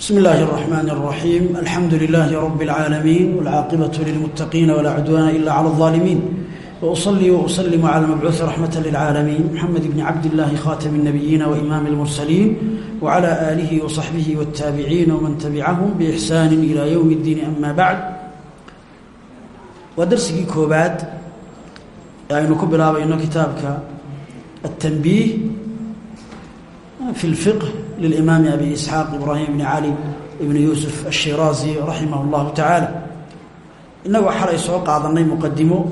بسم الله الرحمن الرحيم الحمد لله رب العالمين والعاقبة للمتقين ولا عدوان إلا على الظالمين وأصلي وأسلم على المبعوث رحمة للعالمين محمد بن عبد الله خاتم النبيين وإمام المرسلين وعلى آله وصحبه والتابعين ومن تبعهم بإحسان إلى يوم الدين أما بعد ودرسك كوباد يعني نكبر بأنه كتابك التنبيه في الفقه للإمام أبي إسحاق إبراهيم بن علي بن يوسف الشيرازي رحمه الله تعالى إنه حري سوق عضني مقدمه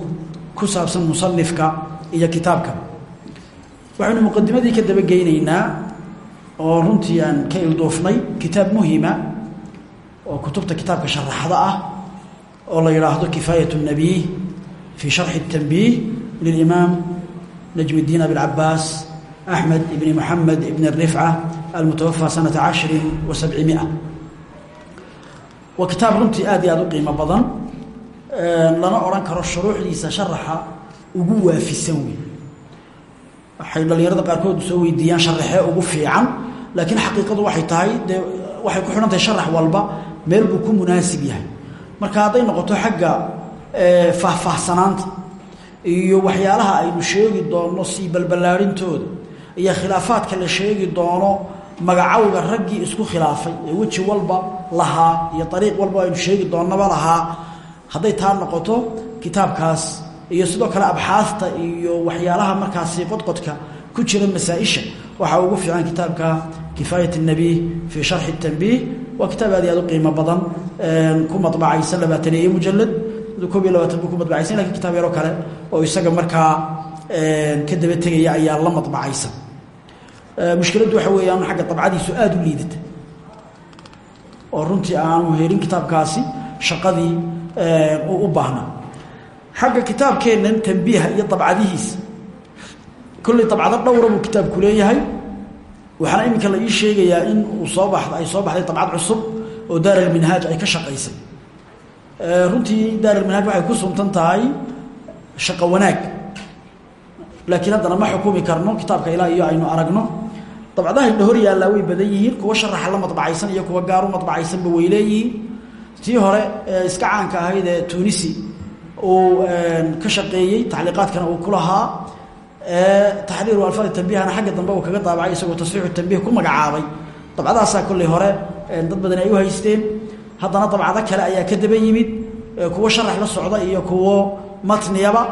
كسابسا مصنفك إيا كتابك وعن مقدمة ذي كدب جينينا ورنتي أن كي يضوفني كتاب مهمة وكتبت كتابك شرح ضاء والله يلاحظ كفاية النبي في شرح التنبيه للإمام نجم الدين أبي العباس أحمد بن محمد almutawafaa sanata cashirin wa sabcimia waa kitaab runtii aad iyo aad u qiimo badan. Lana odhan karo shuruuxdiisa sharaxa ugu waafisan wey waxay dhallinyarada qaarkood soo weydiiyaan sharaxee ugu fiican laakiin xaqiiqadu waxay tahay dee waxay ku xidhan tahay sharax walba ku munaasib yahay. Marka hadday noqoto xagga faahfaahsanaanta iyo waxyaalaha aynu sheegi doono sii balballaarintooda iyo khilaafaadka la sheegi doono magacowga raggii isku khilaafay ee weji walba lahaa iyo ariiq walba aynu sheegi doonnaba lahaa hadday taa noqoto kitaabkaas iyo sidoo kale abxaasta iyo waxyaalaha markaasi qodqodka ku jira masaaisha waxaa ugu fiican kitaabka kifaayat الnabiy fii sharxi الtanbiih waa kitaab aad iyo aad u qiimo badan ku madbacaysan labaataneeye mujalad koob iyo labaatan buu ku madbacaysan lakin kitaab yaroo kale oo isaga markaa ka daba tegaya ayaa la madbacaysan mushkiladdu waxa weeyaan xagga dabcadiisu aada u liidata. Oo runtii aanu helin kitaabkaasi shaqadii u baahnaa xagga kitaabkeennan tambiiha iyo dabcadihiisa kolley dabcado dhowra buu kitaabku leeyahay. Waxaana iminka la ii sheegayaa in uu soo baxda ay soo baxday dabcad cusub oo daar alminhaaj ay ka shaqaysay. Runtii daar alminhaaj waxay ku suntan tahay shaqo wanaag. Laakiin haddana ma xukumi karno kitaabka ilaa iyo aynu aragno dabcadaha indha hor yaallaa way badan yihiin kuwa sharaxa la madbacaysan iyo kuwa gaaru madbacaysanba way leeyihiin. Tii hore iska caanka ahayd ee tunisi uu ka shaqeeyey tacliiqaadkana uu ku lahaa taxriiru alfaad tambihana xagga dambe kaga daabacay isagoo tasxiixu tambih ku magacaabay. Dabcadaasaa kolley hore dad badan ay u haysteen. Haddana dabcado kale ayaa ka daba yimid kuwo sharax la socda iyo kuwo matniyaba.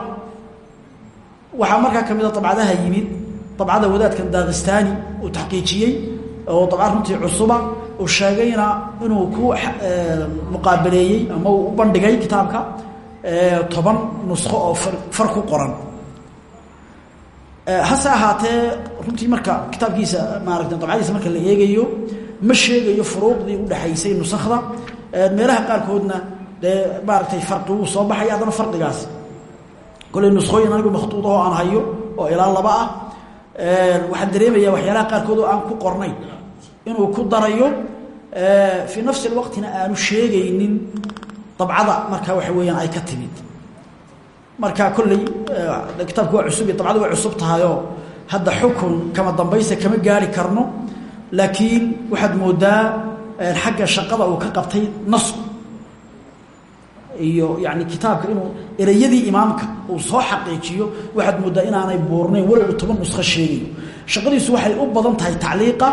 Waxaa markaa ka mid a dabcadaha yimid dabcada wadaadkan daakistani uu taxqiijiyey oo dabcad runtii cusuba uu sheegayna inuu ku muqaabaleeyey ama uu u bandhigay kitaabka toban nuskho oo far ku qoran hase ahaatee runtii marka kitaabkiisa maarata dabcadiisa marka la eegayo ma sheegayo furuuqdii udhexaysay nusakhda meelaha qaarkoodna dee maaragtay farqi wuu soo baxaya haddana farqigaas kolley nuskooyin anigu makhtuud oo aan hayo oo ilaa laba ah waxaan dareemayaa waxyaalaha qaarkood oo aan ku qornay inuu ku darayo fii nafsi lwaqtina aanu sheegaynin dabcada markaa waxa weeyaan ay ka timid. Marka kolley kitaabku waa cusub iyo dabcadu way cusub tahayoo hadda xukun kama dambaysa kama gaari karno laakiin waxaad moodaa xagga shaqada uu ka qabtay nasku iyo yani kitaabka inuu ereyadii imaamka uu soo xaqiijiyo waxaad moodaa inaanay buurnayn walow toban nuskho sheegayo. Shaqadiisu waxay u badan tahay tacliiqa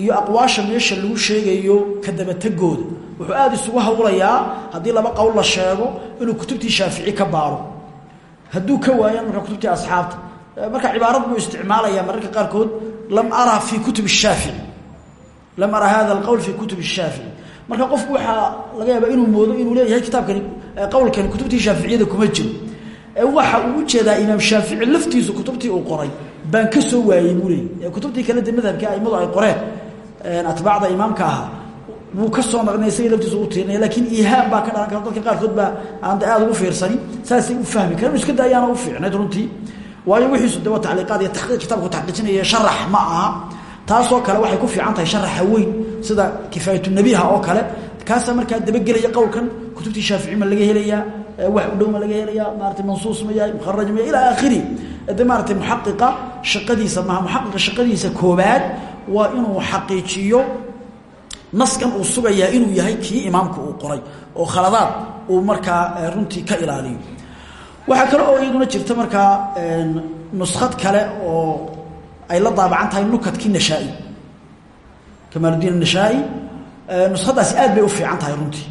iyo aqwaasha meesha lagu sheegayo ka dabategooda. Wuxuu aada isugu hawlayaa haddii laba qowl la sheego inuu kutubtii shaafici ka baaro. Hadduu ka waayan marka kutubtii asxaabta. Marka cibaarad buu isticmaalaya mararka qaarkood lam ara fii kutub shaafici. Lam ara hada alqowl fii kutub shaafici marka qofku waxaa laga yaabaa inuu moodo inuu leeyahay kitaabkani qowlkani kutubtii shaaficiyada kuma jiro. Waxa uu u jeedaa imaam shaafici laftiisu kutubtii uu qoray baan ka soo waayey buu leeyay kutubtii kale de madhabka aimadu ay qoreen atbaacda imaamka ahaa wuu ka soo naqnay isaga laftiisu u tiirinaya laakiin ihaam baa ka dhalan kara. Dadka qaarkood baa aan aada ugu fiirsani saasay u fahmi karen iska daayaana u fiicnayd runtii. Waayo wixiisu de waa tacliiqaad iyo taqiiq kitaabku taxqiijinaya sharax ma aha taasoo kale waxay ku fiican tahay sharaxa weyn sida kifaayatunabiha oo kale. Kaasaa markaa dabagelaya qowlkan kutubtii shaafici ma laga helayaa wax u dhow ma laga helayaa maarata mansuus ma yahay mukharaj ma yahay ilaa aakhiri. De maarata muxaqiqa shaqadiisa maha muxaqiqa shaqadiisa koobaad waa inuu xaqiijiyo naskan uu sugayaa inuu yahay kii imaamku uu qoray oo khaladaad uu markaa runtii ka ilaaliyo. Waxaa kale oo iyaduna jirta markaa nuskhad kale oo ay la daabacan tahay nukadkii nashaa-i kamaaludiin anashaa-i nuskhadaasi aad bay u fiican tahay runtii.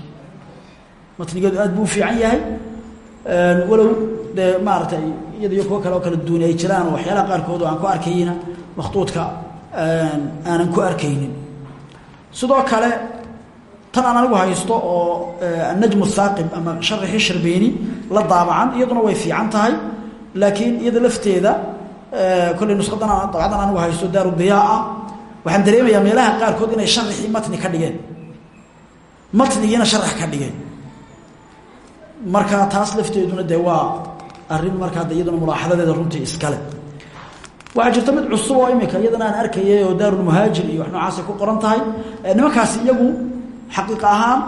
Matnigeedu aad buu u fiican yahay. Walow dee maaragtay iyada iyo kuwo kale oo kala duuni ay jiraan oo waxyaalaha qaarkood oo aan ku arkayna makhtuudka aanan ku arkaynin. Sidoo kale tan aan anigu haysto oo annajmu thaaqib ama sharaxii sharbeeni la daabacan iyaduna way fiican tahay laakiin iyada lafteeda kolley nushadan dabcadan anigu haysto daarudiyaa ah waxaan dareemayaa meelaha qaarkood inay sharaxii matni ka dhigeen. Matnigiina sharax ka dhigeen. Marka taas lafteeduna dee arrin markaa de iyaduna runtii iskale. Waxaa cusub oo imika iyadana aan arkayay oo daarulmuhaajir iyo wax noocaasay ku qoran tahay. Nimankaasi iyagu xaqiiq ahaan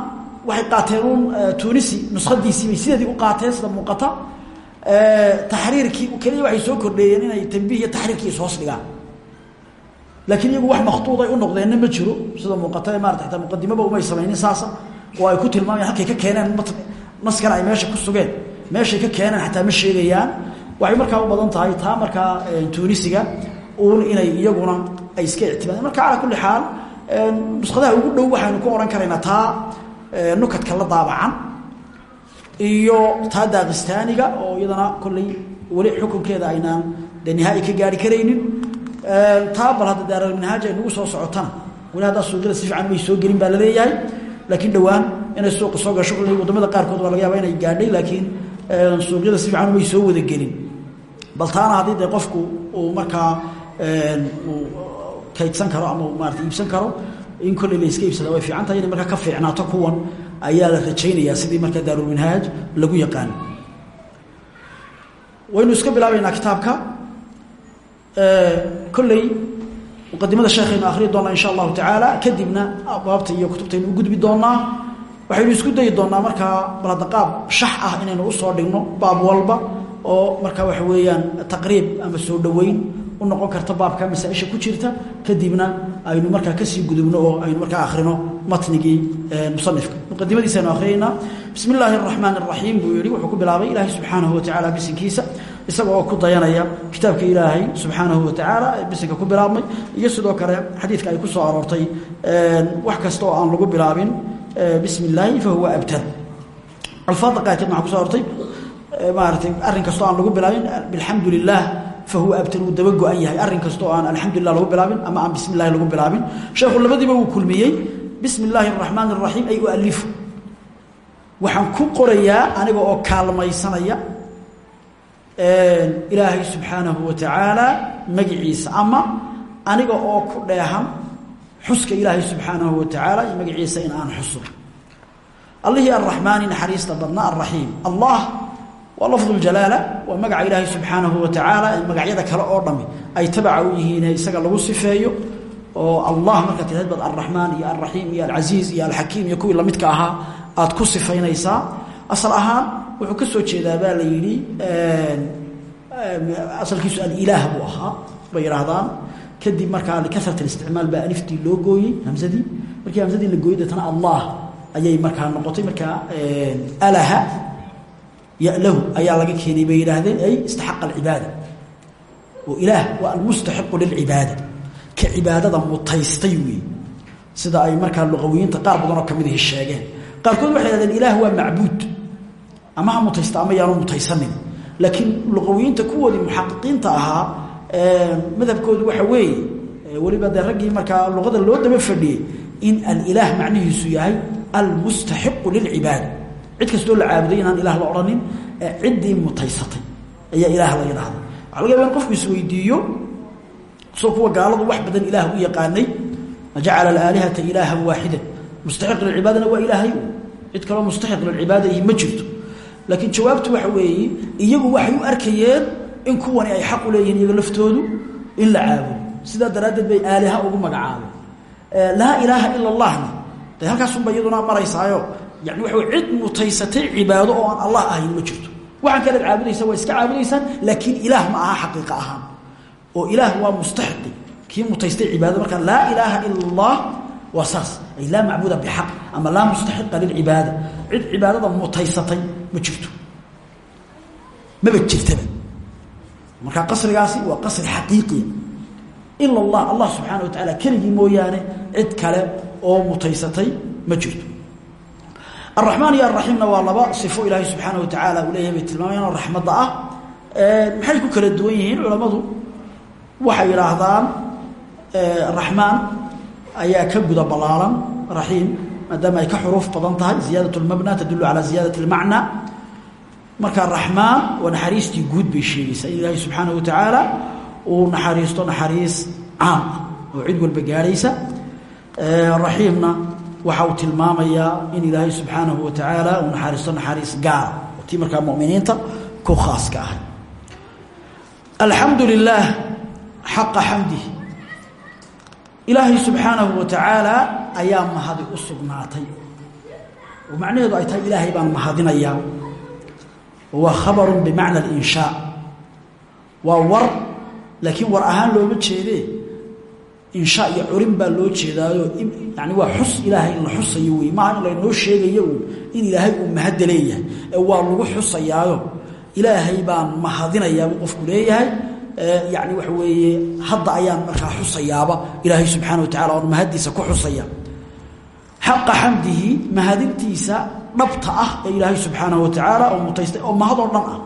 waxay qaateen uun tunisi nuskhadiisii bay sideedii u qaateen sida muuqata taxriirkii keliya waxay soo kordheeyeen inay tambiih iyo taxriirkii is hoos dhigaan laakiin iyagu wax makhtuuday u noqdeenna ma jiro. Sida muuqata maarata ataa muqadimaba umay samaynin saasa. Oo ay ku tilmaamayan halkay ka keeneen naskan ay meesha ku sugeen. Meeshay ka keeneen xataa ma sheegayaan. Waxay markaa u badan tahay taa markaa tunisiga uun inay iyaguna ay iska ictimaadeen. Marka calaa kulli xaal nuskhadaha ugu dhow waxaynu ku ohan karaynaa taa nukadka la daabacan iyo taa daaqistaaniga oo iyadana kolley weli xukunkeeda aynaan nihaai ka gaari karaynin. Taa bal hadda daaralminhaaj ay nagu soo socotana weli haddaa si fiican may soo gelin baa la leeyahay laakiin dhowaan inay suuqa soo gasho kolley waddamada qaarkood waa laga yaaba inay gaadhay laakiin suuqyada si fiican may soo wada gelin. Bal taana haddii dee qofku uu markaa uu kaydsan karo ama maarata iibsan karo in kolley la iska iibsada way fiican tahay inay markaa ka fiicnaato kuwan ayaa la rajaynayaa sidii markaa daarulminhaaj lagu yaqaano waynu iska bilaabaynaa kitaabka kolley muqadimada sheekhaynu akhriyi doonaa insha allahu tacaala. Kadibna abwaabta iyo kutubtaynu u gudbi doonaa. Waxaynu isku dayi doonaa markaa bal hadda qaab shax ah inaynu u soo dhigno baab walba oo markaa waxa weeyaan taqriib ama soo dhoweyn u noqon karta baabka masaaisha ku jirta kadibna aynu markaa ka sii gudubno oo aynu markaa akhrino matnigii musanifka muqadimadiisa aynu akhriyaynaa bismi illaahi araxmaan araxiim buu yihi wuxuu ku bilaabay ilaahay subxaanahu watacaala bisinkiisa isaga oo ku dayanaya kitaabka ilaahay subxaanahu watacaala ee bisinka ku bilaabmay. Iyo sidoo kale xadiidka ay ku soo aroortay wax kasta oo aan lagu bilaabin bismi illaahi fahuwa abtar. Alfaada qaarkeed maxaa kuso aroortay? Maaratay arrin kastoo aan lagu bilaabin bilxamdu lilah fahuwa abtar uu daba go-an yahay arrin kasta oo aan alxamdulilah lagu bilaabin ama aan bismi illahi lagu bilaabin sheekhu labadiiba wuu kulmiyey bismi illaahi araxmaan araxiim ay ualifu waxaan ku qorayaa aniga oo kaalmaysanaya ilaahay subxaanahu wa tacaala magiciisa ama aniga oo ku dheehan xuska ilaahay subxaanahu wa tacaala iyo magaciisa in aan xuso allihii waa lafdu ljalaala waa magaca ilaahay subxaanahu wa tacaala ee magacyada kale oo dhami ay tabaca u isaga lagu sifeeyo oo allah markaad tidhahd baad alraxmaan iyo alraxiim iyo alcasiiz iyo alxakiim iyo kuwii lamidka aad ku sifaynaysaa. Asal ahaan wuxuu ka soo jeedaa baa la yidhi asalkiisu alilaah buu ahaa bay yidhaahdaan. Kadib markaa likarat isticmaal baa aliftii loo gooyey markii hamsadii la gooyey deetana allah ayay markaa noqotay markaa alaha yalahu ayaa laga keenay bay yidhaahdeen ay istaxaqa alcibaada oo ilaah waa almustaxiqu lilcibaada ka cibaadada mutaystay wey sida ay markaa luqawiyiinta qaar badanoo ka mid ahi sheegeen. Qaarkood waxay hahdeen ilaah waa macbuud. Ama ha mutaysta ama yaanu mutaysanin laakiin luqawiyiinta kuwoodii muxaqiqiinta ahaa madhabkoodu waxa weeye weliba dee raggii markaa luqada loo daba fadhiyey in alilaah macnihiisu yahay almustaxiqu lilcibaada cid kastoo la caabuday inaan ilaah la odhanin ciddii mutaysatay ayaa ilaah la yidhaahda waxa laga yaba in qofku isweydiiyo soo kuwa gaaladu wax badan ilaah u yaqaanay jacala alaalihata ilaahan waaxida mustaxiq lilcibaadana waa ilaahay cid kaloo mustaxiq lilcibaada ihi ma jirto. Jawaabtu waxa weeye iyagu waxay u arkayeen in kuwani ay xaq u leeyihiin iyaga laftoodu in la caabudo. Sidaa daraaddeed bay aaliha ugu magacaabeen. Laa ilaaha ila allahna de halkaasunba iyaduna maraysaayo yani wey cid mutaysatay cibaado oo aan allah ahayn ma jirto. Waxaan kalead caabudaysaa waa iska caabudaysaan laakiin ilaah ma aha xaqiiqa ahaan. Oo ilaah waa mustaxiqi kii mutaystay cibaado markaa laa ilaaha ila allah waa saas. Ay laa macbuuda bixaq ama laa mustaxiqa lilcibaada cid cibaadada mutaysatay ma jirto. Maba jirtaba. Marka qasrigaasi waa qasri xaqiiqiya ila allah allah subxaana wa tacaala keligii mooyaane cid kale oo mutaysatay ma jirto araxmaan iyo araxiimna waa laba sifo ilaahay subxaana wa tacaala uu leeyahay bay tilmaamayaan raxmadda ah. Maxay ku kala duwan yihiin culammadu waxay yidhaahdaan raxmaan ayaa ka guda balaalan raxiim maadaama ay ka xuruuf badan tahay ziyaadat lmabna tadulu calaa ziyaadat lmacna marka raxmaan waa naxariistii guud bay sheegaysaa in ilaahay subxaana wa tacaala uu naxariisto naxariis caam ah oo cid walba gaadhaysa. Raxiimna waxa uu tilmaamayaa in ilaahay subxaanahu wa tacaala uu naxariisto naxariis gaara oo tii markaa muminiinta ku khaaska ahay alxamdu lilaah xaqa xamdihi. Ilaahay subxaanahu wa tacaala ayaa mahadi u sugnaatay. Oo macnaheedu ay tahay ilaahay baan mahadinayaa. Waa khabarun bimacna alinshaa waa war laakiin war ahaan looma jeedee inshaa iyo curin baa loo jeedaayo yani waa xus ilaahay in la xusayo wey maaha in laynoo sheegayo in ilaahay uu mahadda ee waa lagu xusayaayo. Ilaahay baan mahadinayaabuu qofku leeyahay. Yani waxa weeye hadda ayaan markaa xusayaaba. Ilaahay subxaana wa tacala oon mahaddiisa ku xusaya. Xaqa xamdihi mahadintiisa dhabta ah ee ilaahay subxaanahu wa tacaala oo mutaystay oo mahadoo dhan ah.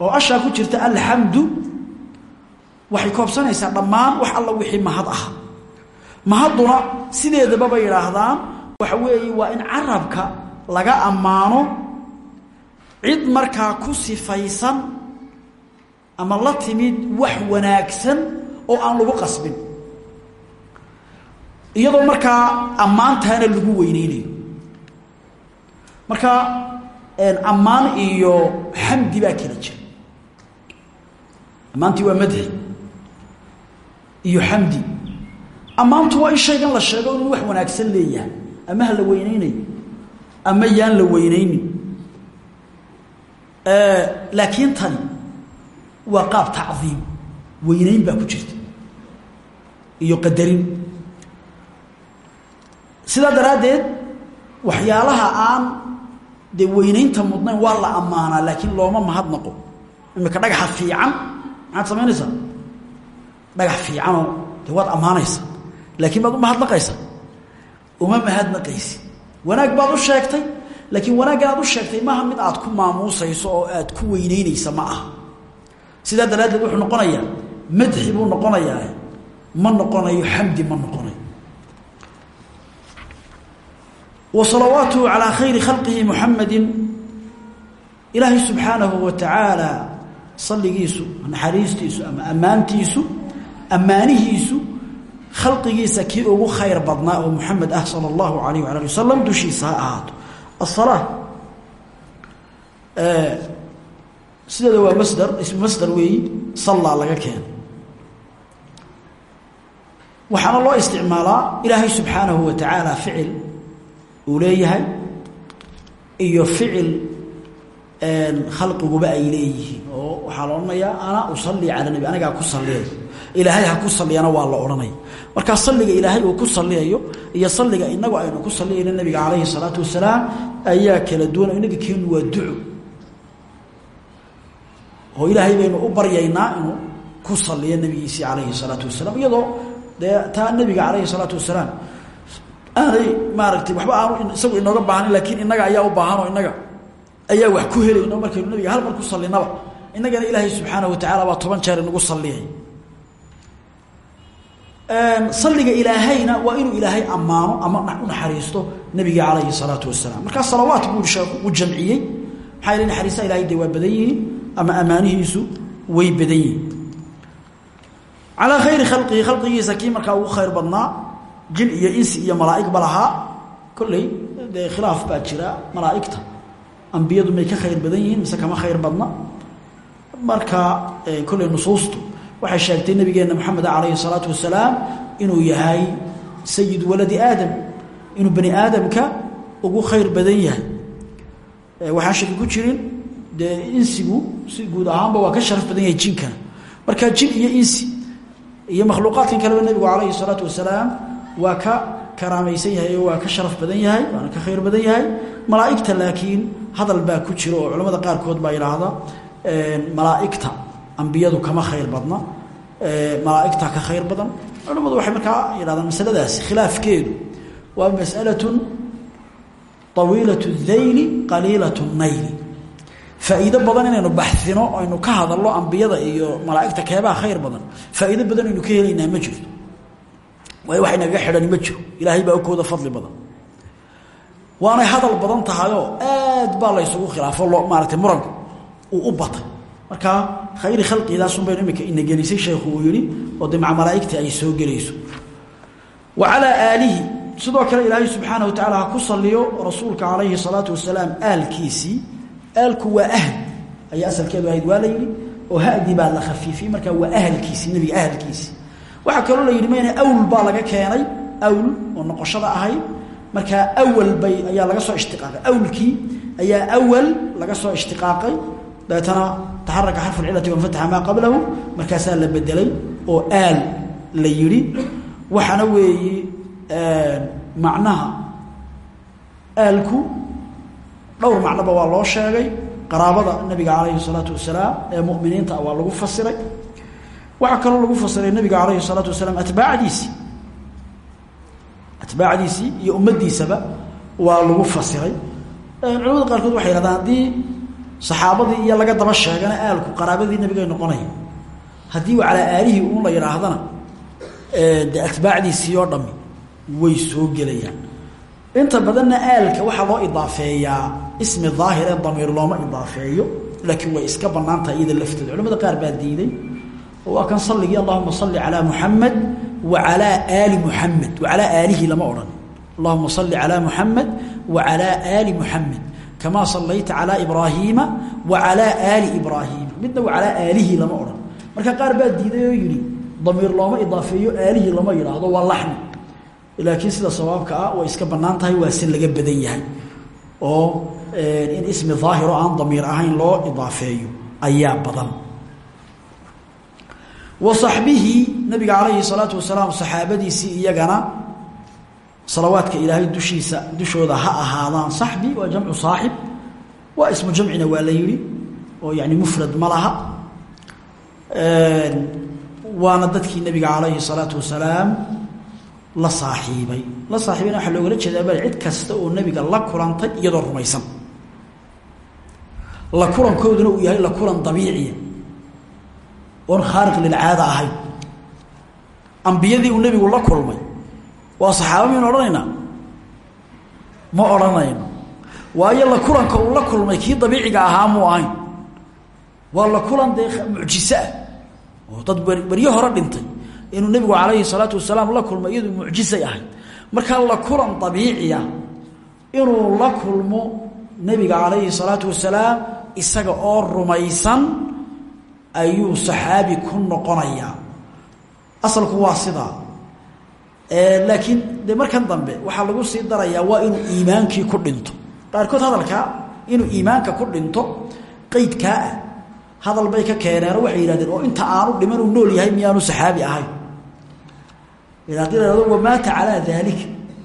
Oo ashaa ku jirta alxamdu waxay koobsanaysaa dhammaan wax alla wixii mahad ah. Mahadduna sideedaba bay yidhaahdaan waxa weeye waa in carabka laga ammaano cid markaa ku sifaysan ama la timid wax wanaagsan oo aan lagu qasbin. Iyadoo markaa ammaantaana lagu weyneynayo marka ammaan iyo xamdi baa kala jira. Ammaantii waa madxi iyo xamdi. Ammaantu waa in shaygan la sheego inuu wax wanaagsan leeyahay. Ama la weyneynayo ama yaan la weyneynin laakiin tani waa qaab tacdiim. Weyneyn baa ku jirta. Iyo qadarin. Sidaa daraaddeed waxyaalaha aan dee weyneynta mudnayn waa la ammaanaa laakiin looma mahadnaqo. Imika dhagaxa fiican. Maxaad samaynaysaa dhagax fiicanoo dee waad ammaanaysa. Laakiin baad u mahadnaqaysa. Uma mahadnaqaysi. Wanaag baad u sheegtay. Laakiin wanaaggan aad u sheegtay maaha mid aad ku maamuusayso oo aad ku weyneynaysa ma aha. Sidaa daraaddeed wuxuu noqonayaa madxi buu noqonayaa ma noqonayo xamdi ma noqonayo wa salawaatuhu calaa khayri khalqihi muxamadi ilaahay subxaanahu wa tacaala salligiisu naxariistiisu ama ammaantiisu ammaanihiisu khalqigiisa kii ugu khayr badnaa oo muxamed ah sala allahu alayh wala ali wasalam dushiisa ha ahaato. Asalaa sideeda waa masder ismu masder weeyi sallaa laga keena waxaana loo isticmaalaa ilaahay subxaanahu wa tacaala ficil uu leeyahay iyo ficil khalqiguba ay leeyihiin. Oo waxaa la odhanayaa ana usalli cala nebi anigaa ku salliyayo ilaahay ha ku salliyana waa la odhanaya markaa salliga ilaahay uu ku salliyayo iyo salliga inagu aynu ku salliyayno nabiga calayhi salaatu wasalaam ayaa kala duwan inaga keenu waa duco. Oo ilaahay baynu u baryaynaa inuu ku saliyo nabigiisii calayhi salaatu wasalaam iyadoo dee taa nabiga calayhi salaatu wasalaam aanay maaragtay waxba aanu isagu inooga baahanin laakiin inaga ayaa u baahan oo inaga ayaa wax ku helayno markaynu nabiga hal mar ku salinaba inagana ilaahay subxaanahu watacaala baa toban jeer inagu saliyay salliga ilaahayna waa inuu ilaahay ammaano ama u naxariisto nabiga calayhi salaatu wasalaam markaa salawaat buu jamciyey. Maxaa yeele naxariista ilahay dee waa badan yihiin ama ammaanihiisu way badan yihiin. Calaa khayri khalqihi khalqigiisa kii markaa ugu khayr badnaa jin iyo insi iyo malaa'ig ba lahaa. Kolley dee khilaaf baa jira malaa'igta. Ambiyadu may ka khayr badan yihiin mise kama khayr badna. Marka kolley nusuustu waxay sheegtay nabigeenna moxamed calayhi salaatu wasalaam inuu yahay sayid waladi aadam inuu bani aadamka ugu khayr badan yahay. Waxaan shaki ku jirin dee insigu si guud ahaanba waa ka sharaf badan yahay jinkana. Marka jin iyo insi iyo makhluuqaadkan kaleba nebigu calayhi salaatu wasalaam waa ka karaamaysan yahay waa ka sharaf badan yahay waana ka khayr badan yahay. Malaaigta laakiin hadal baa ku jiro oo culamada qaarkood baa yidhaahda malaaigta ambiyadu kama khayr badna malaaigta ka khayr badan culamadu waxay markaa yidhahdaan masaladaasi khilaafkeedu waa mas'alatun طawiilaة الdayli qaliilaة الnayli faa'iido badan inaynu baxino aynu ka hadalno ambiyada iyo malaaigta keebaha khayr badan faa'iido badan aynu ka helaynaa ma jirto waayo wax inagaga xidhani ma jiro ilaahay baa okooda fadli badan waanay hadal badan tahayoo aad baa la ysugu khilaafo loo maaratay muranku uu u batay marka khayri khalqigaasun baynu imika ina gelisay sheekhu uu oo de maca ay soo gelayso. Wa calaa aalihi sidoo kale ilaahay subxaana wa tacala ha ku saliyo rasuulka calayhi salaatu wasalaam aalkiisii. Aalku waa ahl ayaa asalkeedu ahayd waa la oo haddii baa la khafiifiyey markaa waa ahalkiisii nebiga ahalkiisii. Waxaa kaloo la yidhi mayna awl baa laga keenay awl oo noqoshada ahayd markaa awal bay ayaa laga soo ishtiqaaqay awlkii ayaa awal laga soo ishtiqaaqay. Dabeetana taxaraka xarfu lcilati wanfataxa maa qablahu markaasaa la bedelay oo aal la yidhi. Waxaana weeye macnaha aalku dhowr macnoba waa loo sheegay. Qaraabada nabiga calayhi salaatu wasalaam ee muminiinta waa lagu fasiray. Waxaa kaloo lagu fasiray nabiga calayhi salaatu wasalaam atbaacdiisii atbaacdiisii iyo ummadiisaba waa lagu fasiray. Culamada qaarkood waxay yhahdaan haddii saxaabadii iyo laga daba sheegana aalku qaraabadii nabigay noqonaya haddii calaa aalihii uun la yidhaahdana de atbaacdiisii oo dhami way soo gelayaan. Inta badanna aalka waxaa loo idaafeeyaa ismi daahir ee damiir looma idaafeeyo laakiin way iska banaantahay iyada lafteeda culamada qaar baa diiday oo waa kan salligii allahuma salli calaa muxamed wa calaa aali muxamed wa calaa aalihi lama odhan. Allahuma salli calaa wa calaa aali muxamed kamaa sallayta calaa ibraahiima wa calaa aali ibraahiima midna wa calaa aalihi lama odhan marka qaar baa diiday oo yidhi damiir looma idaafeeyo aalihii lama yidhaahdo waa laxni laakiin sida sawaabka ah way iska bannaan tahay waa si laga badan yahay oo in ismi daahiro aan damiir ahayn loo idaafeeyo ayaa badan wa saxbihi nabiga calayhi salaatu wasalaam saxaabadiisii iyagana salawaadka ilaahay dushiisa dushooda ha ahaadaan. Saxbi waa jamcu saaxib. Waa ismu jamcina waa la yidhi oo yani mufrad ma laha. Waana dadkii nabiga calayhi salaatu wasalaam la saaxiibay. La saaxiibayna waxaa loogala jeedaa bal cid kasta oo nebiga la kulantay iyadoo rumaysan. La uu yahay la kulan oon khaariq lilcaada ahayn. Ambiyadii uu nebigu la kulmay waa saxaaba maynu odhanaynaa? Ma odhanayno waayo la kulanka uu la kulmay kii dabiiciga ahaa muu ahayn. Waa la kulan dee mucjise ah. Oo dad beryo hore dhintay. Inuu nebigu calayhi salaatu wasalaam la kulmo iyadu mucjisay ahayd. Markaa la kulan dabiiciya inuu la kulmo nebiga calayhi salaatu wasalaam isaga oo rumaysan ayuu saxaabi ku noqonayaa. Asalku waa sidaa laakiin de markan dambe waxaa lagu sii darayaa waa inuu iimaankii ku dhinto. Qaarkood hadalkaa inuu iimaanka ku dhinto qeydkaa ah hadal bay ka keeneenoo waxay yidhahdeen oo inta aanu dhiman uu nool yahay miyaanu saxaabi ahayn haddii la hahdo wamaata calaa daalika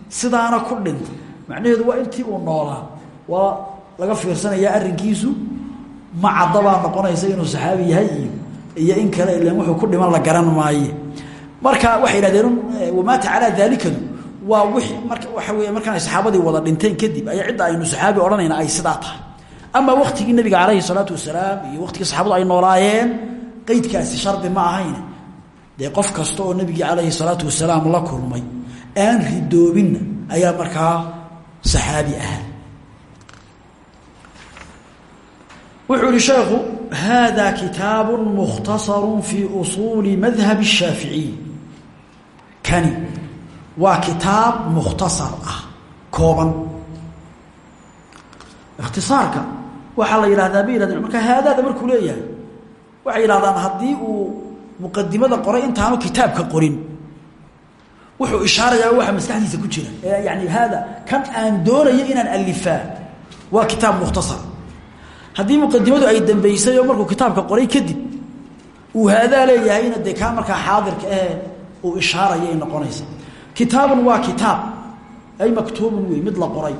sidaana ku dhinta. Macnaheedu waa intii uu noolaa waa laga fiirsanayaa arrinkiisu ma caddabaa noqonaysa inuu saxaabi yahay iyo in kale ilan wuxuu ku dhiman la garan maaye marka waxay yidhahdeen wamaata calaa daalikadu waa marka waxa weeye markaan ay saxaabadii wada dhinteen kadib ayaa cidda aynu saxaabi odhanayna ay sidaa tahay. Ama waktigii nabiga calayhi salaatu wasalaam iyo waktigii saxaabadu ay noolaayeen qeydkaasi shardi ma ahayn dee qof kasta oo nebigii calayhi salaatu wasalaam la kulmay aan ridoobinna ayaa markaa saxaabi ahaa. Wuxuu ihi sheekhu hada kitaabu mukhtasaru fii usuuli madhab الshaaficiy kani waa kitaab mukhtasar ah kooban. Ikhtisaarka waxaa la yidhahdaa bay yihahdeen marka haadaada markuu leeyahay waxay yidhahdaan haddii uu muqadimada qoray intaanu kitaabka qorin. Wuxuu ishaarayaa waxa maskaxdiisa ku jira yani haada kan aan doonayo inaan alifaa waa kitaab mukhtasar. Haddii muqadimadu ay dambaysay oo markuu kitaabka qoray kadib uu haadaa leeyahayna dee kaa markaa xaadirka ahe uu ishaarayay noqonaysa. Kitaabun waa kitaab. Ay maktuubun wey mid la qoray.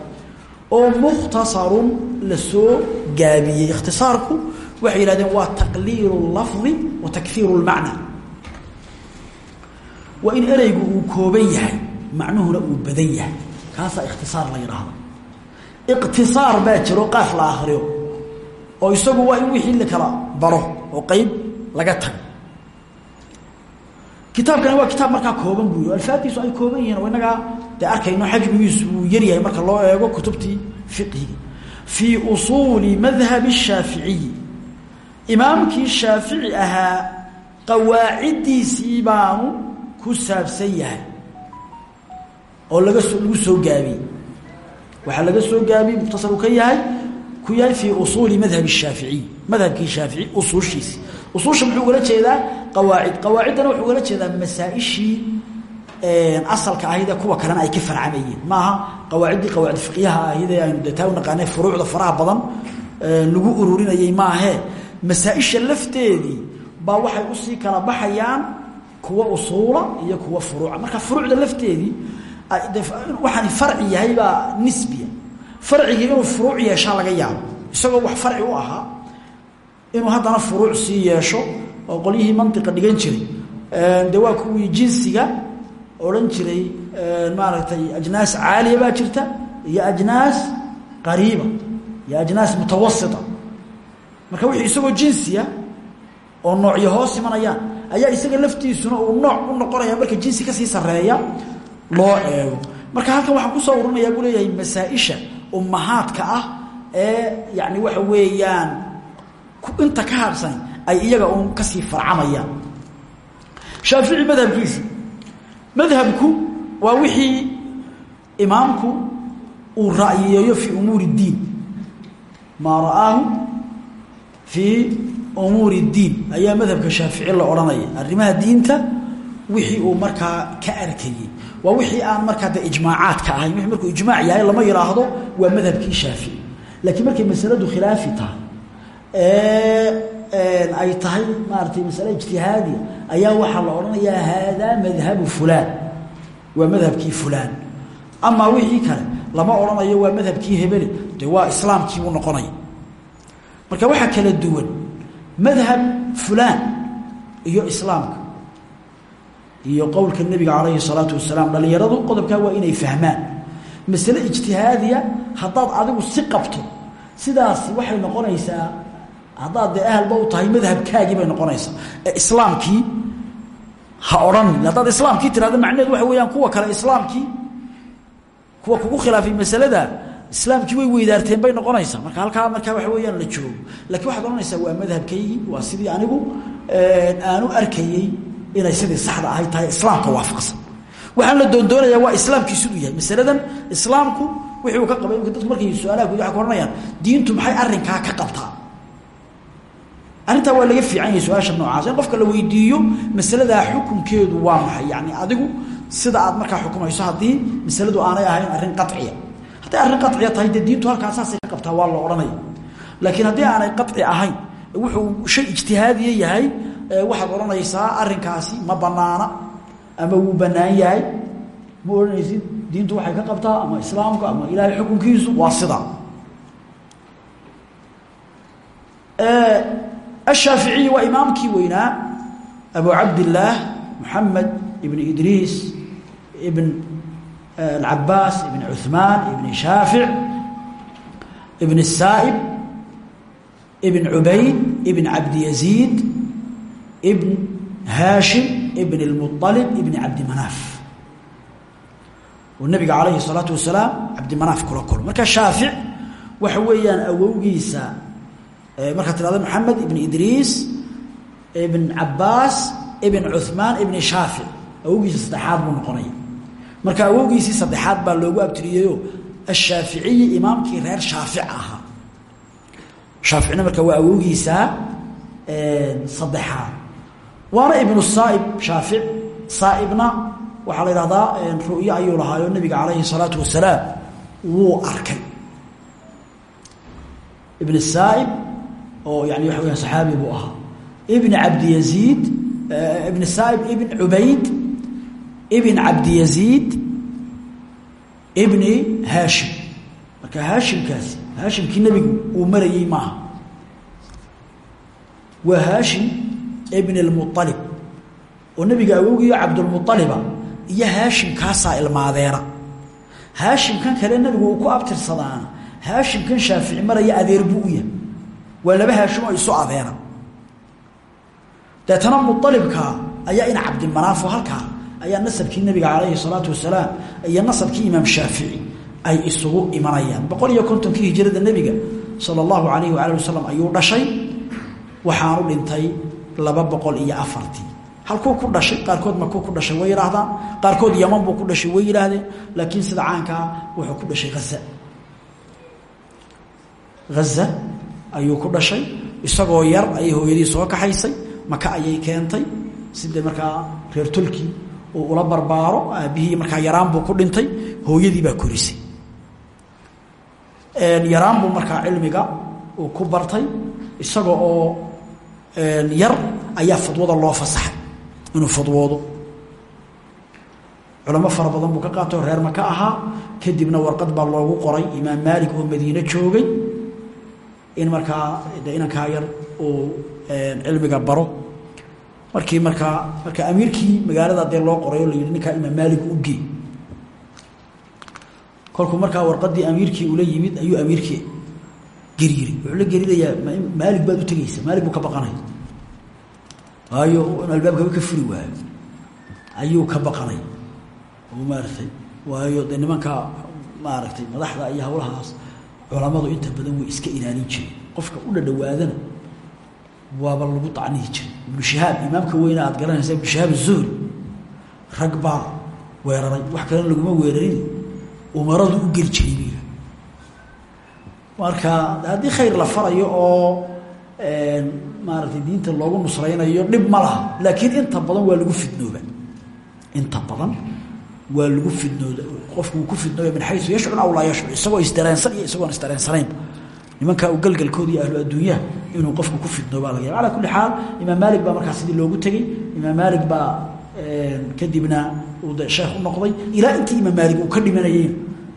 Oo mukhtasarun la soo gaabiyey. Ikhtisaarku waxay yihahdeen waa taqliilu lafdi wa takfiiru lmacna waa in ereygu uu kooban yahay macnuhuna uu badan yahay. Kaasaa ikhtisaar la yidhaahda iqtisaar baa jiro qaaf la akriyo oo isagu waa in wixii la kala baro oo qeyb laga tago kitaabkani waa kitaab markaa kooban buuy alfaadiisu ay kooban yihiin inagaa dee arkayno xajmigiisu uu yaryahay marka loo eego kutubtii fiqhiga fii usuuli madhabi shaaficiyi imaamkii shaafici ahaa qawaaciddiisii baanu ku saabsan yahay oo laga soo lagu soo gaabiyey. Waxaa laga soo gaabiyey mukhtasar ka yahay ku yahay fii usuuli madhab shaaficiy madhabkii shaafici usuushiisi usuusha muxuu ugala jeedaa? Qawaacid. Qawaaciddana wuxuu ugala jeedaa masaaishii asalka ahayd ee kuwa kalena ay ka farcamayeen. Maaha qawaaciddii qawaacid fiqyaha ahayd ee aynu detaa u naqaanay furuucda faraha badan lagu ururinayay maahee masaaisha lafteedii baa waxay u sii kala baxayaan kuwa usuula iyo kuwa furuuca. Marka furuucda lafteedii waxaan farci yahay baa nisbiya. Farcigii inuu furuuc yeeshaa laga yaabo. Isagoo wax farci u ahaa inuu haddana furuuc sii yeesho oo qolyihii mantiqa dhigan jiray. De waa kuwii jinsiga odhan jiray maaragtay ajnaas caaliya baa jirta iyo ajnaas qariiba iyo ajnaas mutawasita. Marka wixii isagoo jinsiya oo noocyo hoos imanayaan ayaa isaga laftiisuna uu nooc u noqonaya marka jinsi ka sii sareeya loo eego. Marka halkan waxaan ku soo ururinayaa buu leeyahay masaa-isha ummahaadka ah ee yani waxa weeyaan inta ka harsan ay iyaga uun ka sii farcamayaan shaafici madhabkiisa madhabku waa wixii imaamku uu ra'yiyeeyo fii umuuri اdiin maa ra'aahu fii umuuri اdiin ayaa madhabka shaafici la odhanaya. Arrimaha diinta wixii uu markaa ka arkayey waa wixii aan markaa de ijmaacaadka ahayn. Wii markuu ijmaac yahay lama yidhaahdo waa madhabkii shaafici. Laakiin markay masaladu khilaafi tahay ee ay tahay maaratay masale ijtihaadiya ayaa waxaa la odhanayaa haadaa madhabu fulaan. Waa madhabkii fulaan. Amaa wixii kale lama odhanayo waa madhabkii hebele. De waa islaamkii buu noqonaya. Marka waxaa kala duwan madhab fulaan iyo islaamka iyo qowlka nebiga calayhi salaatu wasalaam dhalinyaradu qodobkaa waa inay fahmaan. Masale ijtihaadiya haddaad adigu si qabto sidaasi waxay noqonaysaa haddaad dee ahalba u tahay madhabkaagii bay noqonaysaa. Islaamkii ha odhanin haddaad islaamkii tirahdo macnaheedu waxa weeyaan kuwa kale islaamkii kuwa kugu khilaafay masalada islaamkii way weydaarteen bay noqonaysaa. Marka halkaa markaa waxa weeyaan la joogo. Lakiin waxaad odhanaysaa waa madhabkaygii waa sidii anigu aanu arkayey inay sidii saxda ahay tahay islaamka waafaqsan. Waxaan la doondoonayaa waa islaamkii siduu yahay. Masaladan islaamku wixii ka qabay dadku markay su'aalaha guud ohanayaan diintu maxay arrinkaa ka qabtaa arrintaa waa laga fiican yahay su'aasha noocaas. In qofka la weydiiyo masaladaa xukunkeedu waa maxay? Yani adigu sida aad markaa xukumayso haddii masaladu aanay ahayn arrin qaciya hadday arrin qaciya tahay diintu halkaa saasay ka qabtaa waa la odhanaya laakiin haddii aanay qaci ahayn wuxuu shay ijtihaadiya yahay waxaad odhanaysaa arrinkaasi ma banaana ama wuu banaan yahay. Ma odhanaysid diintu waxay ka qabtaa ama islaamku ama ilaahay xukunkiisu. Waa sidaa ashaaficiyi waa imaamkii weynaa abu cabdillaah moxamed ibn idriis ibn eh, acabaas ibn cumaan ibn shaafic ibn saa'ib ibn cubayd ibn cabdiyaziid ibn haashim ibn اlmualib ibn cabdimanaaf oo nabiga calayhi salaatu wasalaam cabdimanaaf kula kulmo. Marka shaafic waxa weeyaan awowgiisa Eh, markaa tirahdo maxamed ibn idriis ibn cabaas ibn cuhmaan ibn shaafi awowgiisii saddexaad buu noqonaya marka awowgiisii saddexaad baa loogu abtiriyeyo ashaaficiyi imaamkii reer shaafic ahaa. Shaaficna marka waa awowgiisaa eh, saddexaad. Waana ibnu saaib shaafic saaibna waxaa la yidhahdaa eh, ru'yo ayuu lahaayo nabiga calayhi salaatu wasalaam. Wuu arkay. Ibn saaib oo yani waxa weya saxaabi buu ahaa. Ibn cabdiyaziid ibn saaib ibn cubayd ibn cabdiyaziid ibni haashim. Marka haashimkaasi haashimkii nebigu uu marayey maaha. Waa haashim ibn اlmualib oo nebiga awowgiiyo cabdulmualiba iyo haashimkaasaa ilmaadeena haashimkan kale nebigu uu ku abtirsadaana haashimkan shaafici maraya adeer buu u yahay waa laba haashim oo isu adeena deetana mualibkaa ayaa ina cabdimanaafo halkaa ayaa nasabkii nabiga calayhi salaatu wasalaam iyo nasabkii imaam shaafici ay isugu imanayaan. Boqol iyo kontonkii hijrada nebiga sala allahu alayhi waali wasalam ayuu dhashay waxaanu dhintay laba boqol iyo afartii halkuu ku dhashay qaarkood makuu ku dhashay way yidhaahdaan. Qaarkood yaman buu ku dhashay way yidhaahdeen. Laakiin sida caankaa wuxuu ku dhashay haza haza ayuu ku dhashay isagoo yar ayay hooyadii soo kaxaysay maka ayay keentay. Sidee markaa reer tolkii uu ula barbaaro aabbihii markaa yaraan buu ku dhintay hooyadii baa korisay. Yaraan buu markaa cilmiga uu ku bartay isaga oo yar ayaa fadwada loo fasaxay inuu fadwoodo. Culamo fara badan buu ka qaatay oo reer maka ahaa kadibna warqad baa loogu qoray imaam maalik oo madiine joogay in markaa de inankaa yar uu cilmiga baro. Markii markaa marka amiirkii magaalada dee loo qoray oo la yidhi ninkaa imaam maalik u gee kolkuu markaa warqadii amiirkii ula yimid ayuu amiirkii geriyiray wuxuu la gerinayaa maalig baad u tegeysa maalig buu ka baqanay. Waayo in albaabkaba ka furi waayo ayuu ka baqanay. Oo maaragtay waayo dee nimanka maaragtay madaxda iyo hawlahaas culamadu inta badan way iska ilaalin jireen qofka u dhadhawaadana waaba lagu dacnihi jiray. Ibnu shihaab imaamka weyne aad garanaysa ibnu shihaab azuhri rag baa weeraray. Wax kalena laguma weerarin. Umaradu u geli jiray bu marka haddii khayr la farayo oo maaragtay diinta loogu nusraynayo dhib ma laha. Laakiin inta badan waa lagu fidnooba. Inta badan waa lagu fidnooda qofku uu ku fidnooya min xayu yashcur aw laa yashcur isagoo isdareensan iyo isagoon isdareensanaynba nimankaa u galgalkooda iyo adduunyaha inuu qofku ku fidnooba laga yaba ala kulli xaal imaam maalik baa markaa sidii loogu tegey. Imaam maalik baa kadibna uu de sheekh noqday. Ilaa intii imaam maalik uu ka dhimanayey